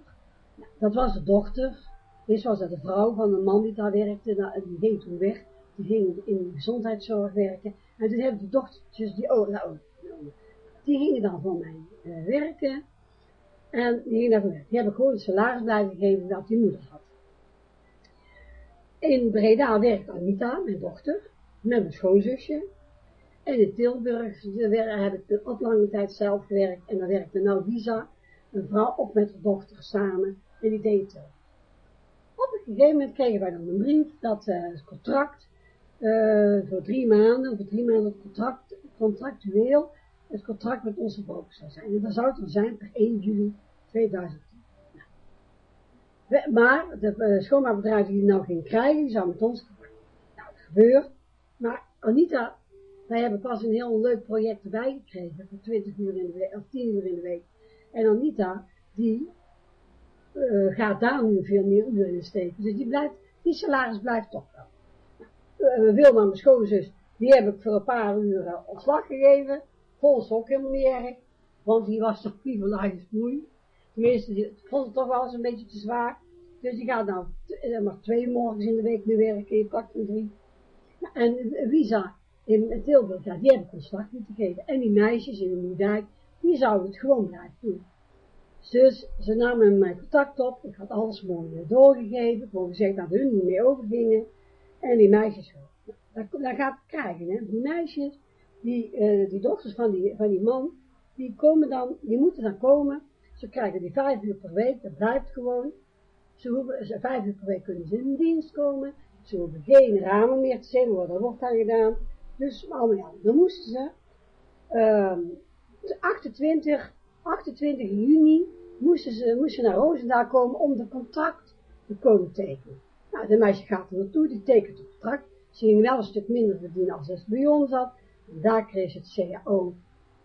Nou, dat was de dochter. Dit was dat de vrouw van een man die daar werkte. Nou, die ging toen weg. Die ging in de gezondheidszorg werken. En toen hebben de dochtertjes, die, oh, nou, die gingen dan voor mij eh, werken. En die gingen daarvoor werken. Die hebben gewoon het salaris blijven geven dat die moeder had. In Breda werkt Anita, mijn dochter, met mijn schoonzusje. En in Tilburg heb ik op lange tijd zelf gewerkt. En dan werkte nou Lisa, een vrouw, op met haar dochter samen. En die deed het. Op een gegeven moment kregen wij dan een brief dat eh, het contract eh, voor drie maanden, voor drie maanden contract, contractueel het contract met onze broker zou zijn. En dat zou het dan zijn per 1 juli 2010. Nou. We- Maar de uh, schoonmaakbedrijf die het nou ging krijgen, die zou met ons. Nou, dat gebeurt. Maar Anita wij hebben pas een heel leuk project erbij gekregen, voor 20 uur in de week, of 10 uur in de week. En Anita, die uh, gaat daar nu veel meer uren in steken. Dus die blijft, die salaris blijft toch wel. Uh, Wilma, mijn schoonzus, die heb ik voor een paar uur ontslag gegeven. Ze ook helemaal niet erg, want die was toch prievenlaagjes moei. Tenminste, die vond het toch wel eens een beetje te zwaar. Dus die gaat nou eh, maar twee morgens in de week nu werken, je pakt er drie. En Visa in Tilburg, ja, die hebben ontslag moeten geven. En die meisjes in de Moerdijk, die zouden het gewoon blijven doen. Dus ze namen mijn contact op, ik had alles mooi doorgegeven, gewoon gezegd dat hun niet meer overgingen. En die meisjes, dat, dat gaat krijgen, hè. Die meisjes, die, uh, die dochters van die, van die man, die komen dan, die moeten dan komen, ze krijgen die vijf uur per week, dat blijft gewoon. Ze hoeven, ze, vijf uur per week kunnen ze in dienst komen, ze hoeven geen ramen meer te zijn, dat wordt dan gedaan. Dus allemaal ja, dan moesten ze, um, 28, 28 juni, moesten ze, moesten naar Roosendaal komen om de contract te komen tekenen. Nou, de meisje gaat er naartoe, die tekent het contract. Ze ging wel een stuk minder verdienen als ze bij ons had. En daar kreeg ze het CAO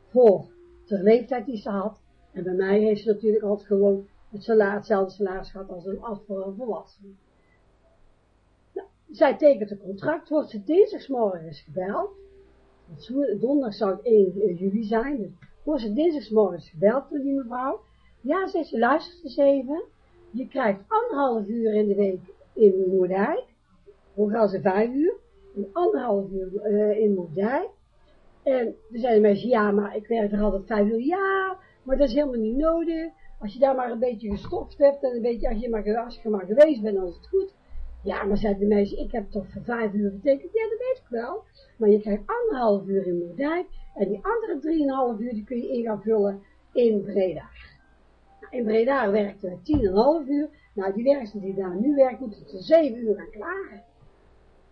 voor de leeftijd die ze had. En bij mij heeft ze natuurlijk altijd gewoon hetzelfde salaris gehad als een, als voor een. Zij tekent het contract, wordt ze dinsdagsmorgens gebeld. Donderdag zou het 1 juli zijn, dus wordt ze dinsdagsmorgens gebeld door die mevrouw. Ja, zegt ze, luister eens even. Je krijgt anderhalf uur in de week in Moerdijk. Hoe gaan ze vijf uur? En anderhalf uur uh, in Moerdijk. En toen zeiden mensen, ja, maar ik werk er altijd vijf uur. Ja, maar dat is helemaal niet nodig. Als je daar maar een beetje gestoft hebt en een beetje, als je maar, als je maar geweest bent, dan is het goed. Ja, maar zeiden de mensen, ik heb toch voor vijf uur betekend. Ja, dat weet ik wel. Maar je krijgt anderhalf uur in Moerdijk. En die andere drieënhalf uur, die kun je in gaan vullen in Breda. In Breda werkte we tien en half uur. Nou, die werksten die daar nu werken, moeten er zeven uur aan klagen.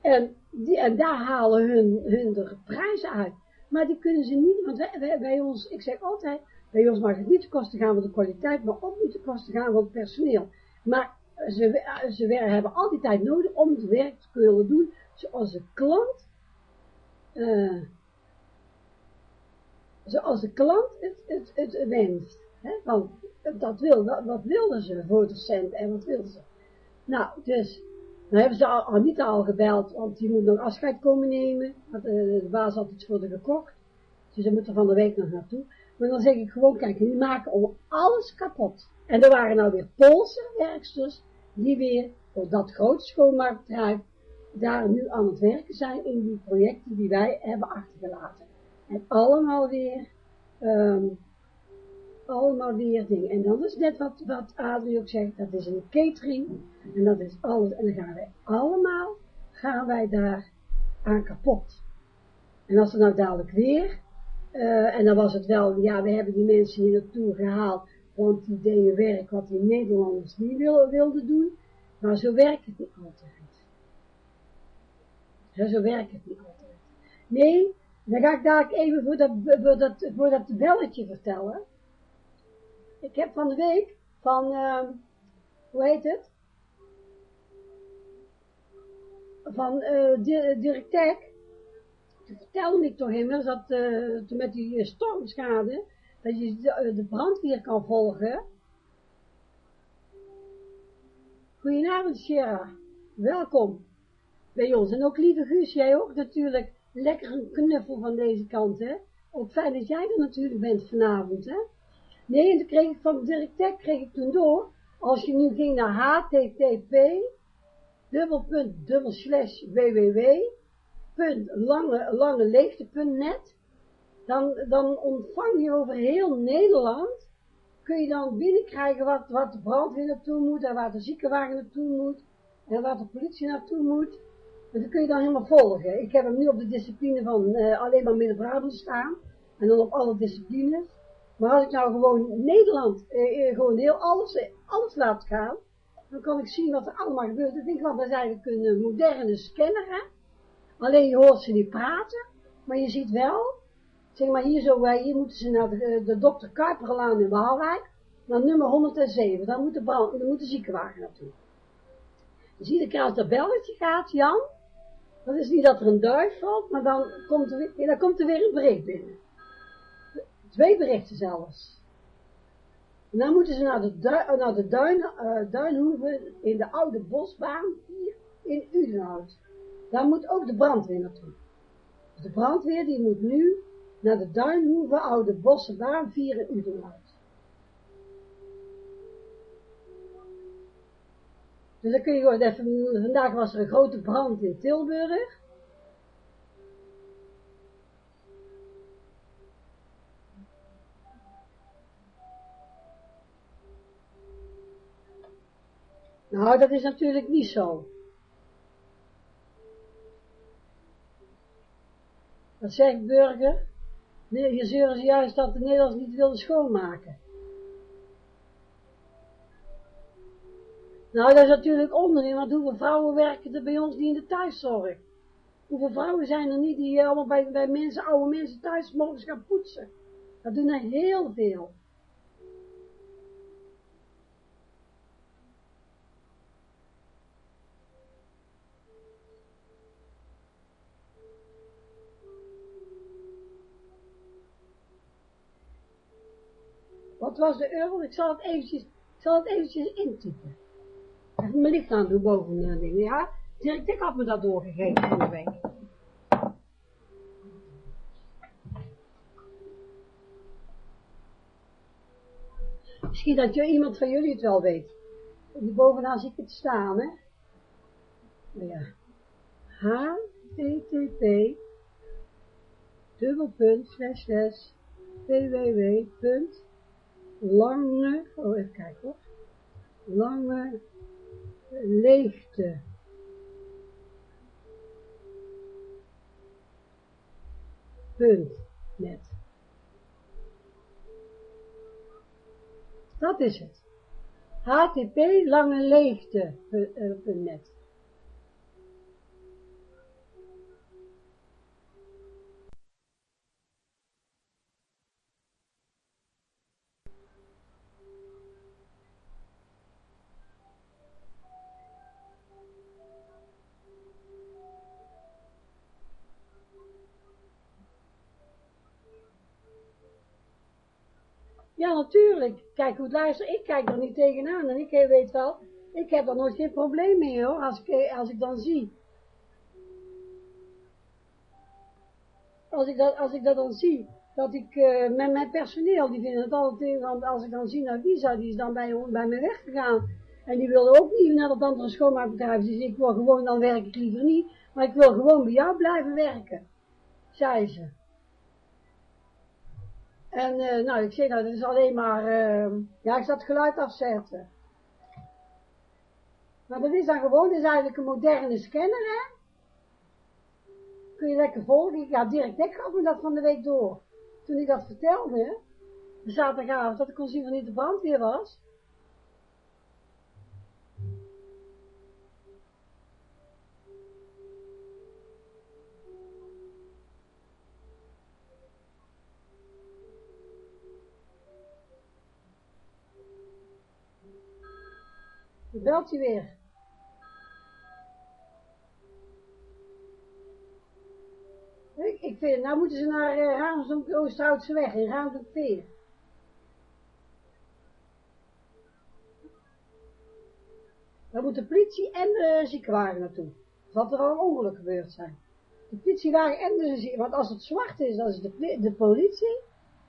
En, die, en daar halen hun, hun de prijzen uit. Maar die kunnen ze niet, want wij, wij, ons, ik zeg altijd, bij ons mag het niet te kosten gaan van de kwaliteit, maar ook niet te kosten gaan van het personeel. Maar ze, ze hebben al die tijd nodig om het werk te kunnen doen zoals de klant, uh, zoals de klant het, het, wenst. Hè? Want dat wil, wat wilden ze voor de en wat wilden ze? Nou, dus, dan hebben ze al, niet al gebeld, want die moet nog afscheid komen nemen. Want, uh, de baas had iets voor de gekocht. Dus ze moeten van de week nog naartoe. Maar dan zeg ik gewoon, kijk, die maken om alles kapot. En er waren nou weer Poolse werksters, die weer voor dat grote schoonmaakbedrijf daar nu aan het werken zijn in die projecten die wij hebben achtergelaten. En allemaal weer um, allemaal weer dingen. En dan is net wat, wat Adrie ook zegt, dat is een catering, en dat is alles, en dan gaan wij allemaal, gaan wij daar aan kapot. En als er nou dadelijk weer, uh, en dan was het wel, ja, we hebben die mensen hier naartoe gehaald, want die deden werk wat die Nederlanders niet wil, wilden doen, maar zo werkt het niet altijd. Ja, zo werkt het niet altijd. Nee, dan ga ik daar even voor dat, voor dat, voor dat belletje vertellen. Ik heb van de week van, uh, hoe heet het? Van uh, Dirk Tech, toen vertelde ik toch immers dat uh, met die stormschade, dat je de, de brandweer kan volgen. Goedenavond, Shera. Welkom bij ons. En ook lieve Guus, jij ook natuurlijk lekker een knuffel van deze kant, hè. Ook fijn dat jij er natuurlijk bent vanavond, hè. Nee, en toen kreeg ik van Dirk Tech, kreeg ik toen door, als je nu ging naar http, dubbelpunt, dubbel slash, lange, lange dan, dan ontvang je over heel Nederland, kun je dan binnenkrijgen wat, wat de brandweer naartoe moet, en waar de ziekenwagen naartoe moet, en waar de politie naartoe moet. En dat kun je dan helemaal volgen. Ik heb hem nu op de discipline van uh, alleen maar Midden-Brabant staan, en dan op alle disciplines. Maar als ik nou gewoon Nederland, eh, eh, gewoon heel alles, alles laat gaan, dan kan ik zien wat er allemaal gebeurt. Ik denk wel, dat is eigenlijk een moderne scanner, hè. Alleen je hoort ze niet praten, maar je ziet wel, zeg maar hier zo, hier moeten ze naar de, de dokter Kuiperlaan in Waalwijk, naar nummer 107, daar moet de, brand, daar moet de ziekenwagen naartoe. Dus iedere keer als dat belletje gaat, Jan, dat is niet dat er een duif valt, maar dan komt er, weer, dan komt er weer een bericht binnen. Twee berichten zelfs. En dan moeten ze naar de, duin, naar de duin, uh, Duinhoeven in de oude bosbaan hier in Udenhout. Daar moet ook de brandweer naartoe. De brandweer die moet nu naar de Duinhoeven oude bosbaan 4 in Udenhout. Dus dan kun je gewoon even, vandaag was er een grote brand in Tilburg. Nou, dat is natuurlijk niet zo. Wat zegt Burger? Hier zeuren ze juist dat de Nederlanders niet wilden schoonmaken. Nou, dat is natuurlijk onderin, want hoeveel vrouwen werken er bij ons die in de thuiszorg? Hoeveel vrouwen zijn er niet die allemaal bij, bij mensen, oude mensen thuis morgens gaan poetsen? Dat doen er heel veel. Wat was de euro? Ik zal het eventjes, ik zal het eventjes intypen. Even mijn licht aan doen boven de ding. Ja, Dirk Dik had me dat doorgegeven van de week. Misschien dat je, iemand van jullie het wel weet. Bovenaan zie ik het staan, hè. Ja. http dubbelpunt slash slash www lange, oh even kijken hoor, lange leegte. Punt, net. Dat is het. HTP lange leegte, Ja, natuurlijk. Kijk, goed luister, ik kijk er niet tegenaan en ik weet wel, ik heb er nooit geen probleem mee hoor, als ik, als ik dan zie. Als ik dat, als ik dat dan zie, dat ik uh, met mijn personeel, die vinden het altijd want als ik dan zie naar Visa, die is dan bij, bij me weggegaan. En die wilde ook niet naar dat andere schoonmaakbedrijf, dus ik wil gewoon, dan werk ik liever niet, maar ik wil gewoon bij jou blijven werken, zei ze. En uh, nou, ik zeg dat is alleen maar, uh, ja, ik zal het geluid afzetten. Maar dat is dan gewoon, is eigenlijk een moderne scanner, hè. Kun je lekker volgen. Ja, Dirk Dek gaf me dat van de week door. Toen ik dat vertelde, de zaterdagavond, dat ik kon zien van niet de brandweer was. Belt hij weer. Ik, ik vind, nou moeten ze naar uh, Haamsdonk Oosthoutse weg, in Haamsdonk Veer. Daar moet de politie en de ziekenwagen naartoe. Dat er al een ongeluk gebeurd zijn. De politiewagen en de ziekenwagen, want als het zwart is, dan is de, de politie.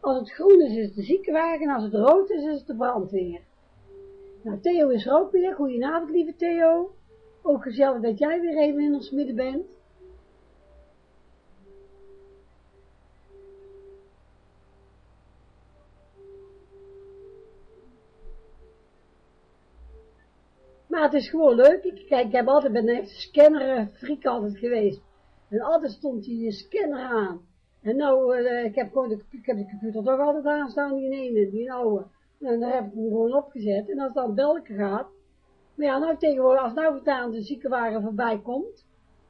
Als het groen is, is het de ziekenwagen. En als het rood is, is het de brandweer. Nou, Theo is er ook weer. Goedenavond, lieve Theo. Ook gezellig dat jij weer even in ons midden bent. Maar het is gewoon leuk. Ik, kijk, ik heb altijd, ben een scanner freak altijd geweest. En altijd stond die scanner aan. En nou, uh, ik heb gewoon de, ik heb de computer toch altijd aanstaan, die ene, die oude. En daar heb ik hem gewoon opgezet. En als dan belken gaat, maar ja, nou tegenwoordig, als nou vertaan de ziekenwagen voorbij komt,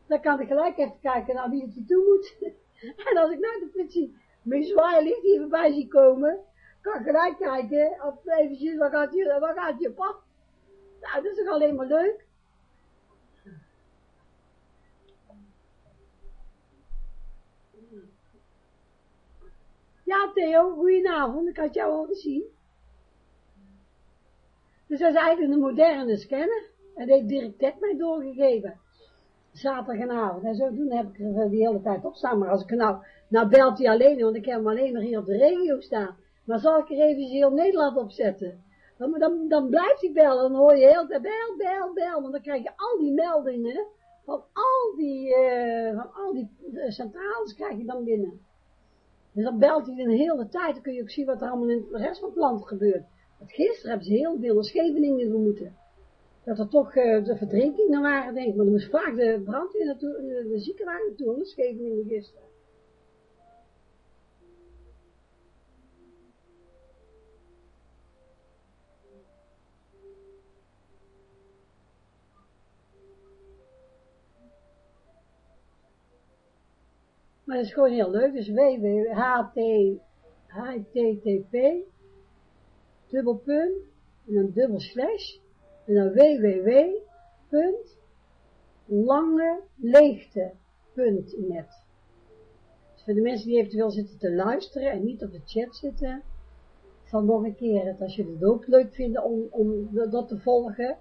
dan kan ik gelijk even kijken naar wie het toe moet. en als ik nou de politie mijn zwaar licht hier voorbij zie komen, kan ik gelijk kijken, of eventjes, gaat je, wat gaat je pad? Nou, dat is toch alleen maar leuk? Ja, Theo, goedenavond, ik had jou al gezien. Dus dat is eigenlijk een moderne scanner. En die heeft Dirk Tek mij doorgegeven. Zaterdagavond. En doen heb ik er de hele tijd op staan. Maar als ik nou, nou belt hij alleen, want ik heb hem alleen maar hier op de regio staan. Maar zal ik er even heel Nederland opzetten? Dan, dan, dan blijft hij bellen, dan hoor je heel de bel, bel, bel, want dan krijg je al die meldingen van al die, uh, van al die uh, centrales krijg je dan binnen. Dus dan belt hij de hele tijd, dan kun je ook zien wat er allemaal in de rest van het land gebeurt. Want gisteren hebben ze heel veel naar Scheveningen gemoeten. Dat er toch uh, de verdrinkingen waren, denk ik, maar er moest vaak de brandweer naartoe, de, de ziekenwagen naartoe, naar Scheveningen gisteren. Maar dat is gewoon heel leuk. Dus www.http dubbelpunt en dan dubbel slash en dan www.langeleegte.net dus voor de mensen die eventueel zitten te luisteren en niet op de chat zitten, van nog een keer, dat als je het ook leuk vindt om, om dat te volgen,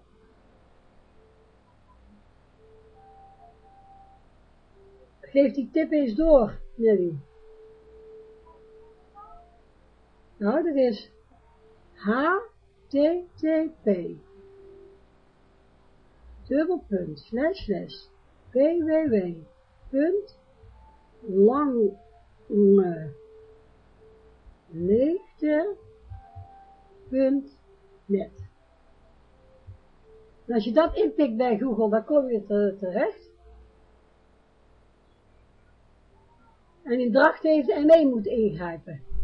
Geef die tip eens door, Nelly. Nou, dat is http dubbelpunt slash slash www punt punt net. als je dat inpikt bij Google, dan kom je terecht. en in dracht heeft en mee moet ingrijpen.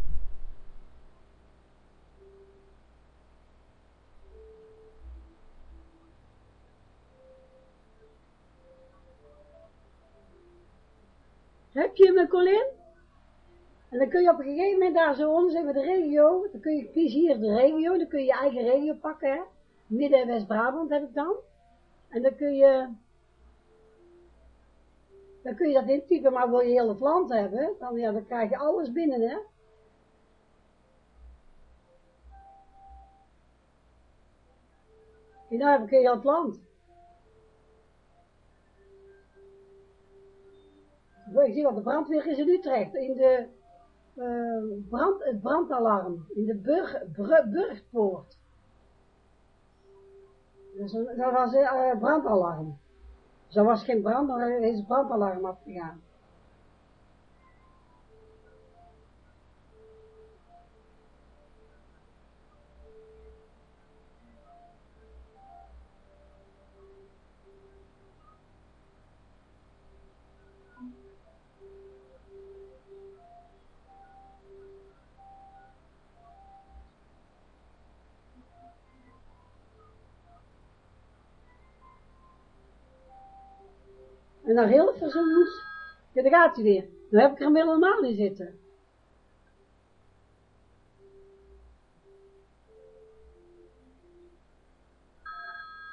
Heb je me, Colin? En dan kun je op een gegeven moment daar zo zijn de regio, dan kun je kiezen hier de regio, dan kun je je eigen regio pakken, hè. Midden- en West-Brabant heb ik dan. En dan kun je dan kun je dat intypen, maar wil je heel het land hebben, dan, ja, dan krijg je alles binnen, hè. En daar heb ik heel het land. Ik zie wat de brandweer is in Utrecht, in de uh, brand, het brandalarm, in de burg, burgpoort. Dus, dat was een uh, brandalarm. Zo was geen brand, dan is het brandalarm afgegaan. En naar Hilversum moest, ja, daar gaat hij weer. Dan heb ik er hem helemaal in zitten.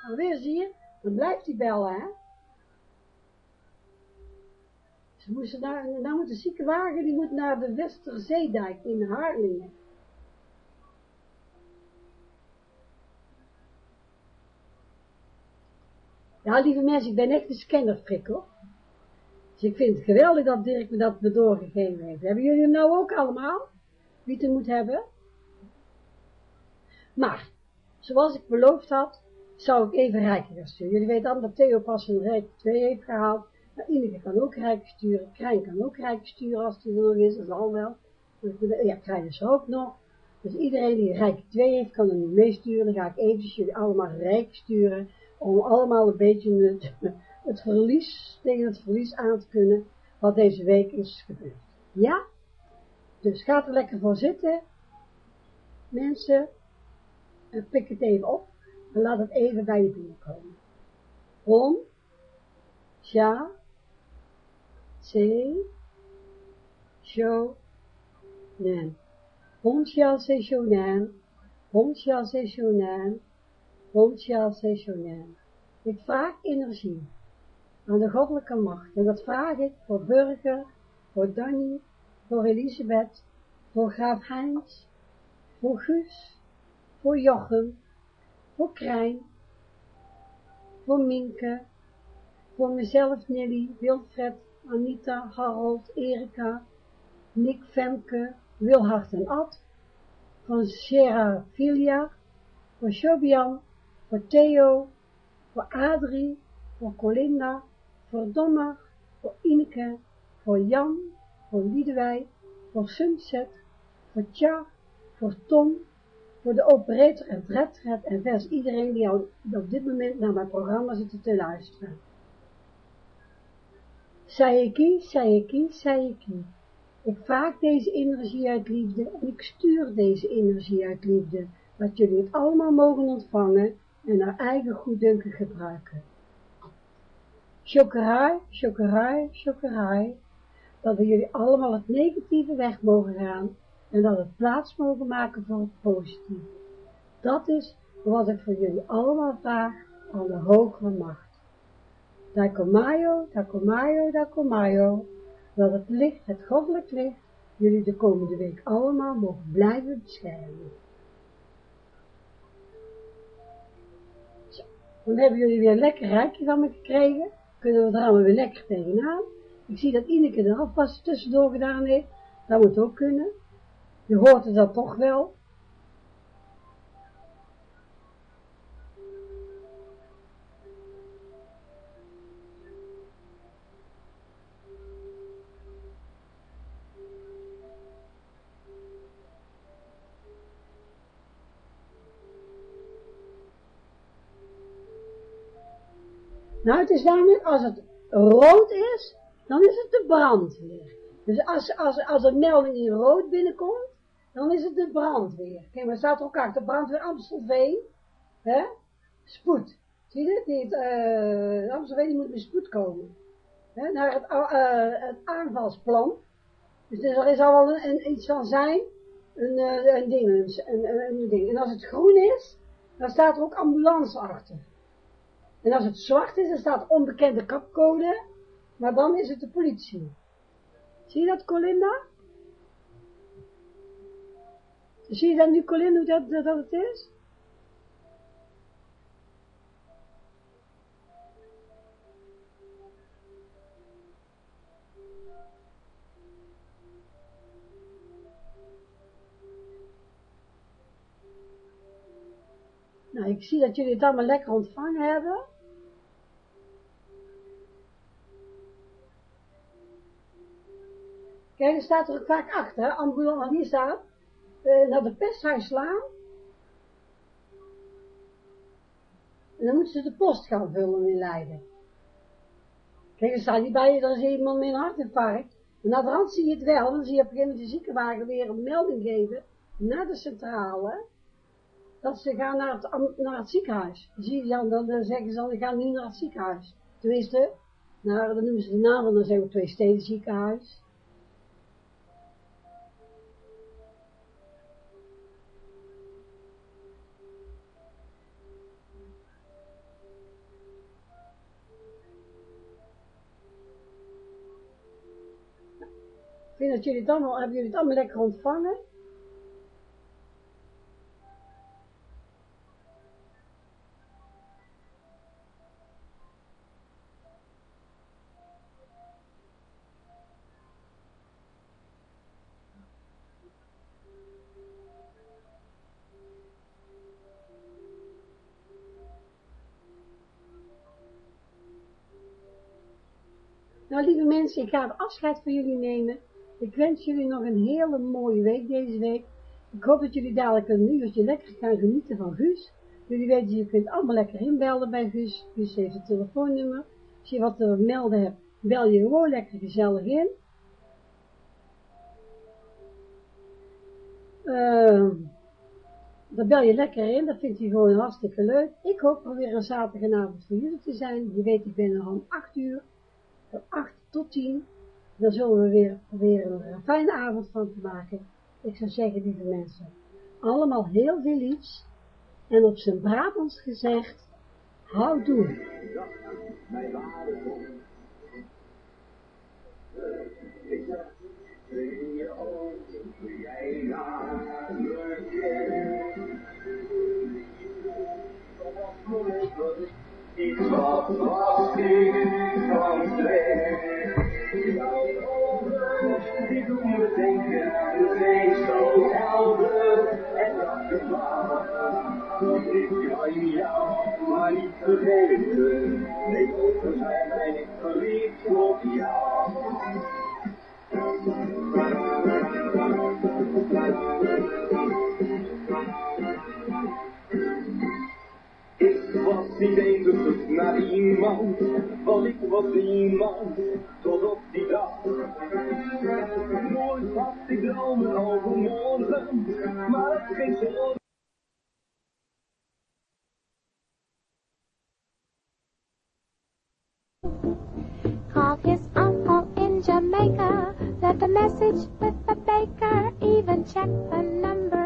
En weer zie je, dan blijft hij bellen, hè. Ze moesten nou moet de zieke wagen, die moet naar de Westerzeedijk in Harlingen. Ja, lieve mensen, ik ben echt een scannerfrik, hoor. Dus ik vind het geweldig dat Dirk me dat me doorgegeven heeft. Hebben jullie hem nou ook allemaal? Wie het moet hebben? Maar, zoals ik beloofd had, zou ik even rijker sturen. Jullie weten allemaal dat Theo pas een rijk 2 heeft gehaald. Maar Ineke kan ook rijk sturen. Krijn kan ook rijk sturen als hij er nog is, dat al wel. Ja, Krijn is er ook nog. Dus iedereen die rijk 2 heeft, kan er nu meesturen. Dan ga ik eventjes jullie allemaal rijk sturen om allemaal een beetje het, verlies, tegen het verlies aan te kunnen, wat deze week is gebeurd. Ja? Dus ga er lekker voor zitten, mensen, en pik het even op, en laat het even bij je binnenkomen. Om, ja, C, show, nen. Om, ja, se, show, nen. Om, ja, se, show, nen. Pontiaal Sessionair. Ik vraag energie aan de goddelijke macht. En dat vraag ik voor Burger, voor Danny, voor Elisabeth, voor Graaf Heinz, voor Guus, voor Jochem, voor Krijn, voor Minke, voor mezelf Nelly, Wilfred, Anita, Harold, Erika, Nick, Femke, Wilhard en Ad, van Sierra Filia, voor Shobian, voor Theo, voor Adrie, voor Colinda, voor Donna, voor Ineke, voor Jan, voor Liedewij, voor Sunset, voor Tja, voor Tom, voor de operator en Redred en vers iedereen die op dit moment naar mijn programma zit te luisteren. Saiki, Saiki, Saiki. Ik vraag deze energie uit liefde en ik stuur deze energie uit liefde, dat jullie het allemaal mogen ontvangen en naar eigen goeddunken gebruiken. Chokerai, chokerai, chokerai, dat we jullie allemaal het negatieve weg mogen gaan en dat het plaats mogen maken voor het positieve. Dat is wat ik voor jullie allemaal vraag aan de hogere macht. Dakomayo, Dakomayo, Dakomayo, dat het licht, het goddelijk licht, jullie de komende week allemaal mogen blijven beschermen. Dan hebben jullie weer een lekker rijkje van me gekregen, kunnen we er allemaal weer lekker tegenaan. Ik zie dat Ineke er alvast tussendoor gedaan heeft, dat moet ook kunnen. Je hoort het dan toch wel. Nou, het is namelijk, als het rood is, dan is het de brandweer. Dus als, als, als een melding in rood binnenkomt, dan is het de brandweer. Kijk, maar staat er ook achter, brandweer Amstelveen, hè, spoed. Zie je, die, uh, Amstelveen moet met spoed komen. Hè, naar het, uh, het aanvalsplan. Dus er is al wel een, iets van zijn, een, uh, een, ding, een, een ding. En als het groen is, dan staat er ook ambulance achter. En als het zwart is, dan staat onbekende kapcode, maar dan is het de politie. Zie je dat, Colinda? Zie je dat nu, Colinda, hoe dat, dat het is? Nou, ik zie dat jullie het allemaal lekker ontvangen hebben. Kijk, er staat er vaak achter, ambulance, hier staat, naar de pesthuis slaan. En dan moeten ze de post gaan vullen in Leiden. Kijk, er staat niet bij er is iemand met een hartinfarct. En naar de rand zie je het wel, dan zie je op een gegeven moment de ziekenwagen weer een melding geven naar de centrale, dat ze gaan naar het, naar ziekenhuis. Dan, zie je dan, dan zeggen ze dan, ik ga nu naar het ziekenhuis. Tenminste, nou, dan noemen ze de naam, dan zeggen we twee steden ziekenhuis. Vind dat jullie het allemaal, hebben jullie het allemaal lekker ontvangen. Nou, lieve mensen, ik ga afscheid van jullie nemen. Ik wens jullie nog een hele mooie week deze week. Ik hoop dat jullie dadelijk een uurtje lekker gaan genieten van Guus. Jullie weten, je kunt allemaal lekker inbellen bij Guus. Guus heeft een telefoonnummer. Als je wat te melden hebt, bel je gewoon lekker gezellig in. Uh, dan bel je lekker in, dat vindt hij gewoon hartstikke leuk. Ik hoop er weer een zaterdagavond voor jullie te zijn. Je weet, ik ben er om 8 uur, van 8 tot 10 dan zullen we weer proberen er een fijne avond van te maken. Ik zou zeggen, lieve mensen, allemaal heel veel liefs en op zijn Brabants gezegd, hou doen. Ik was van Ik kan jou maar niet vergeten. Nee, zijn ben ik verliefd jou. Niet eens op zoek naar iemand, want ik was tot op die dag. Nooit had ik dromen over morgen, maar het ging zo Called his uncle in Jamaica, left a message with the baker, even checked the number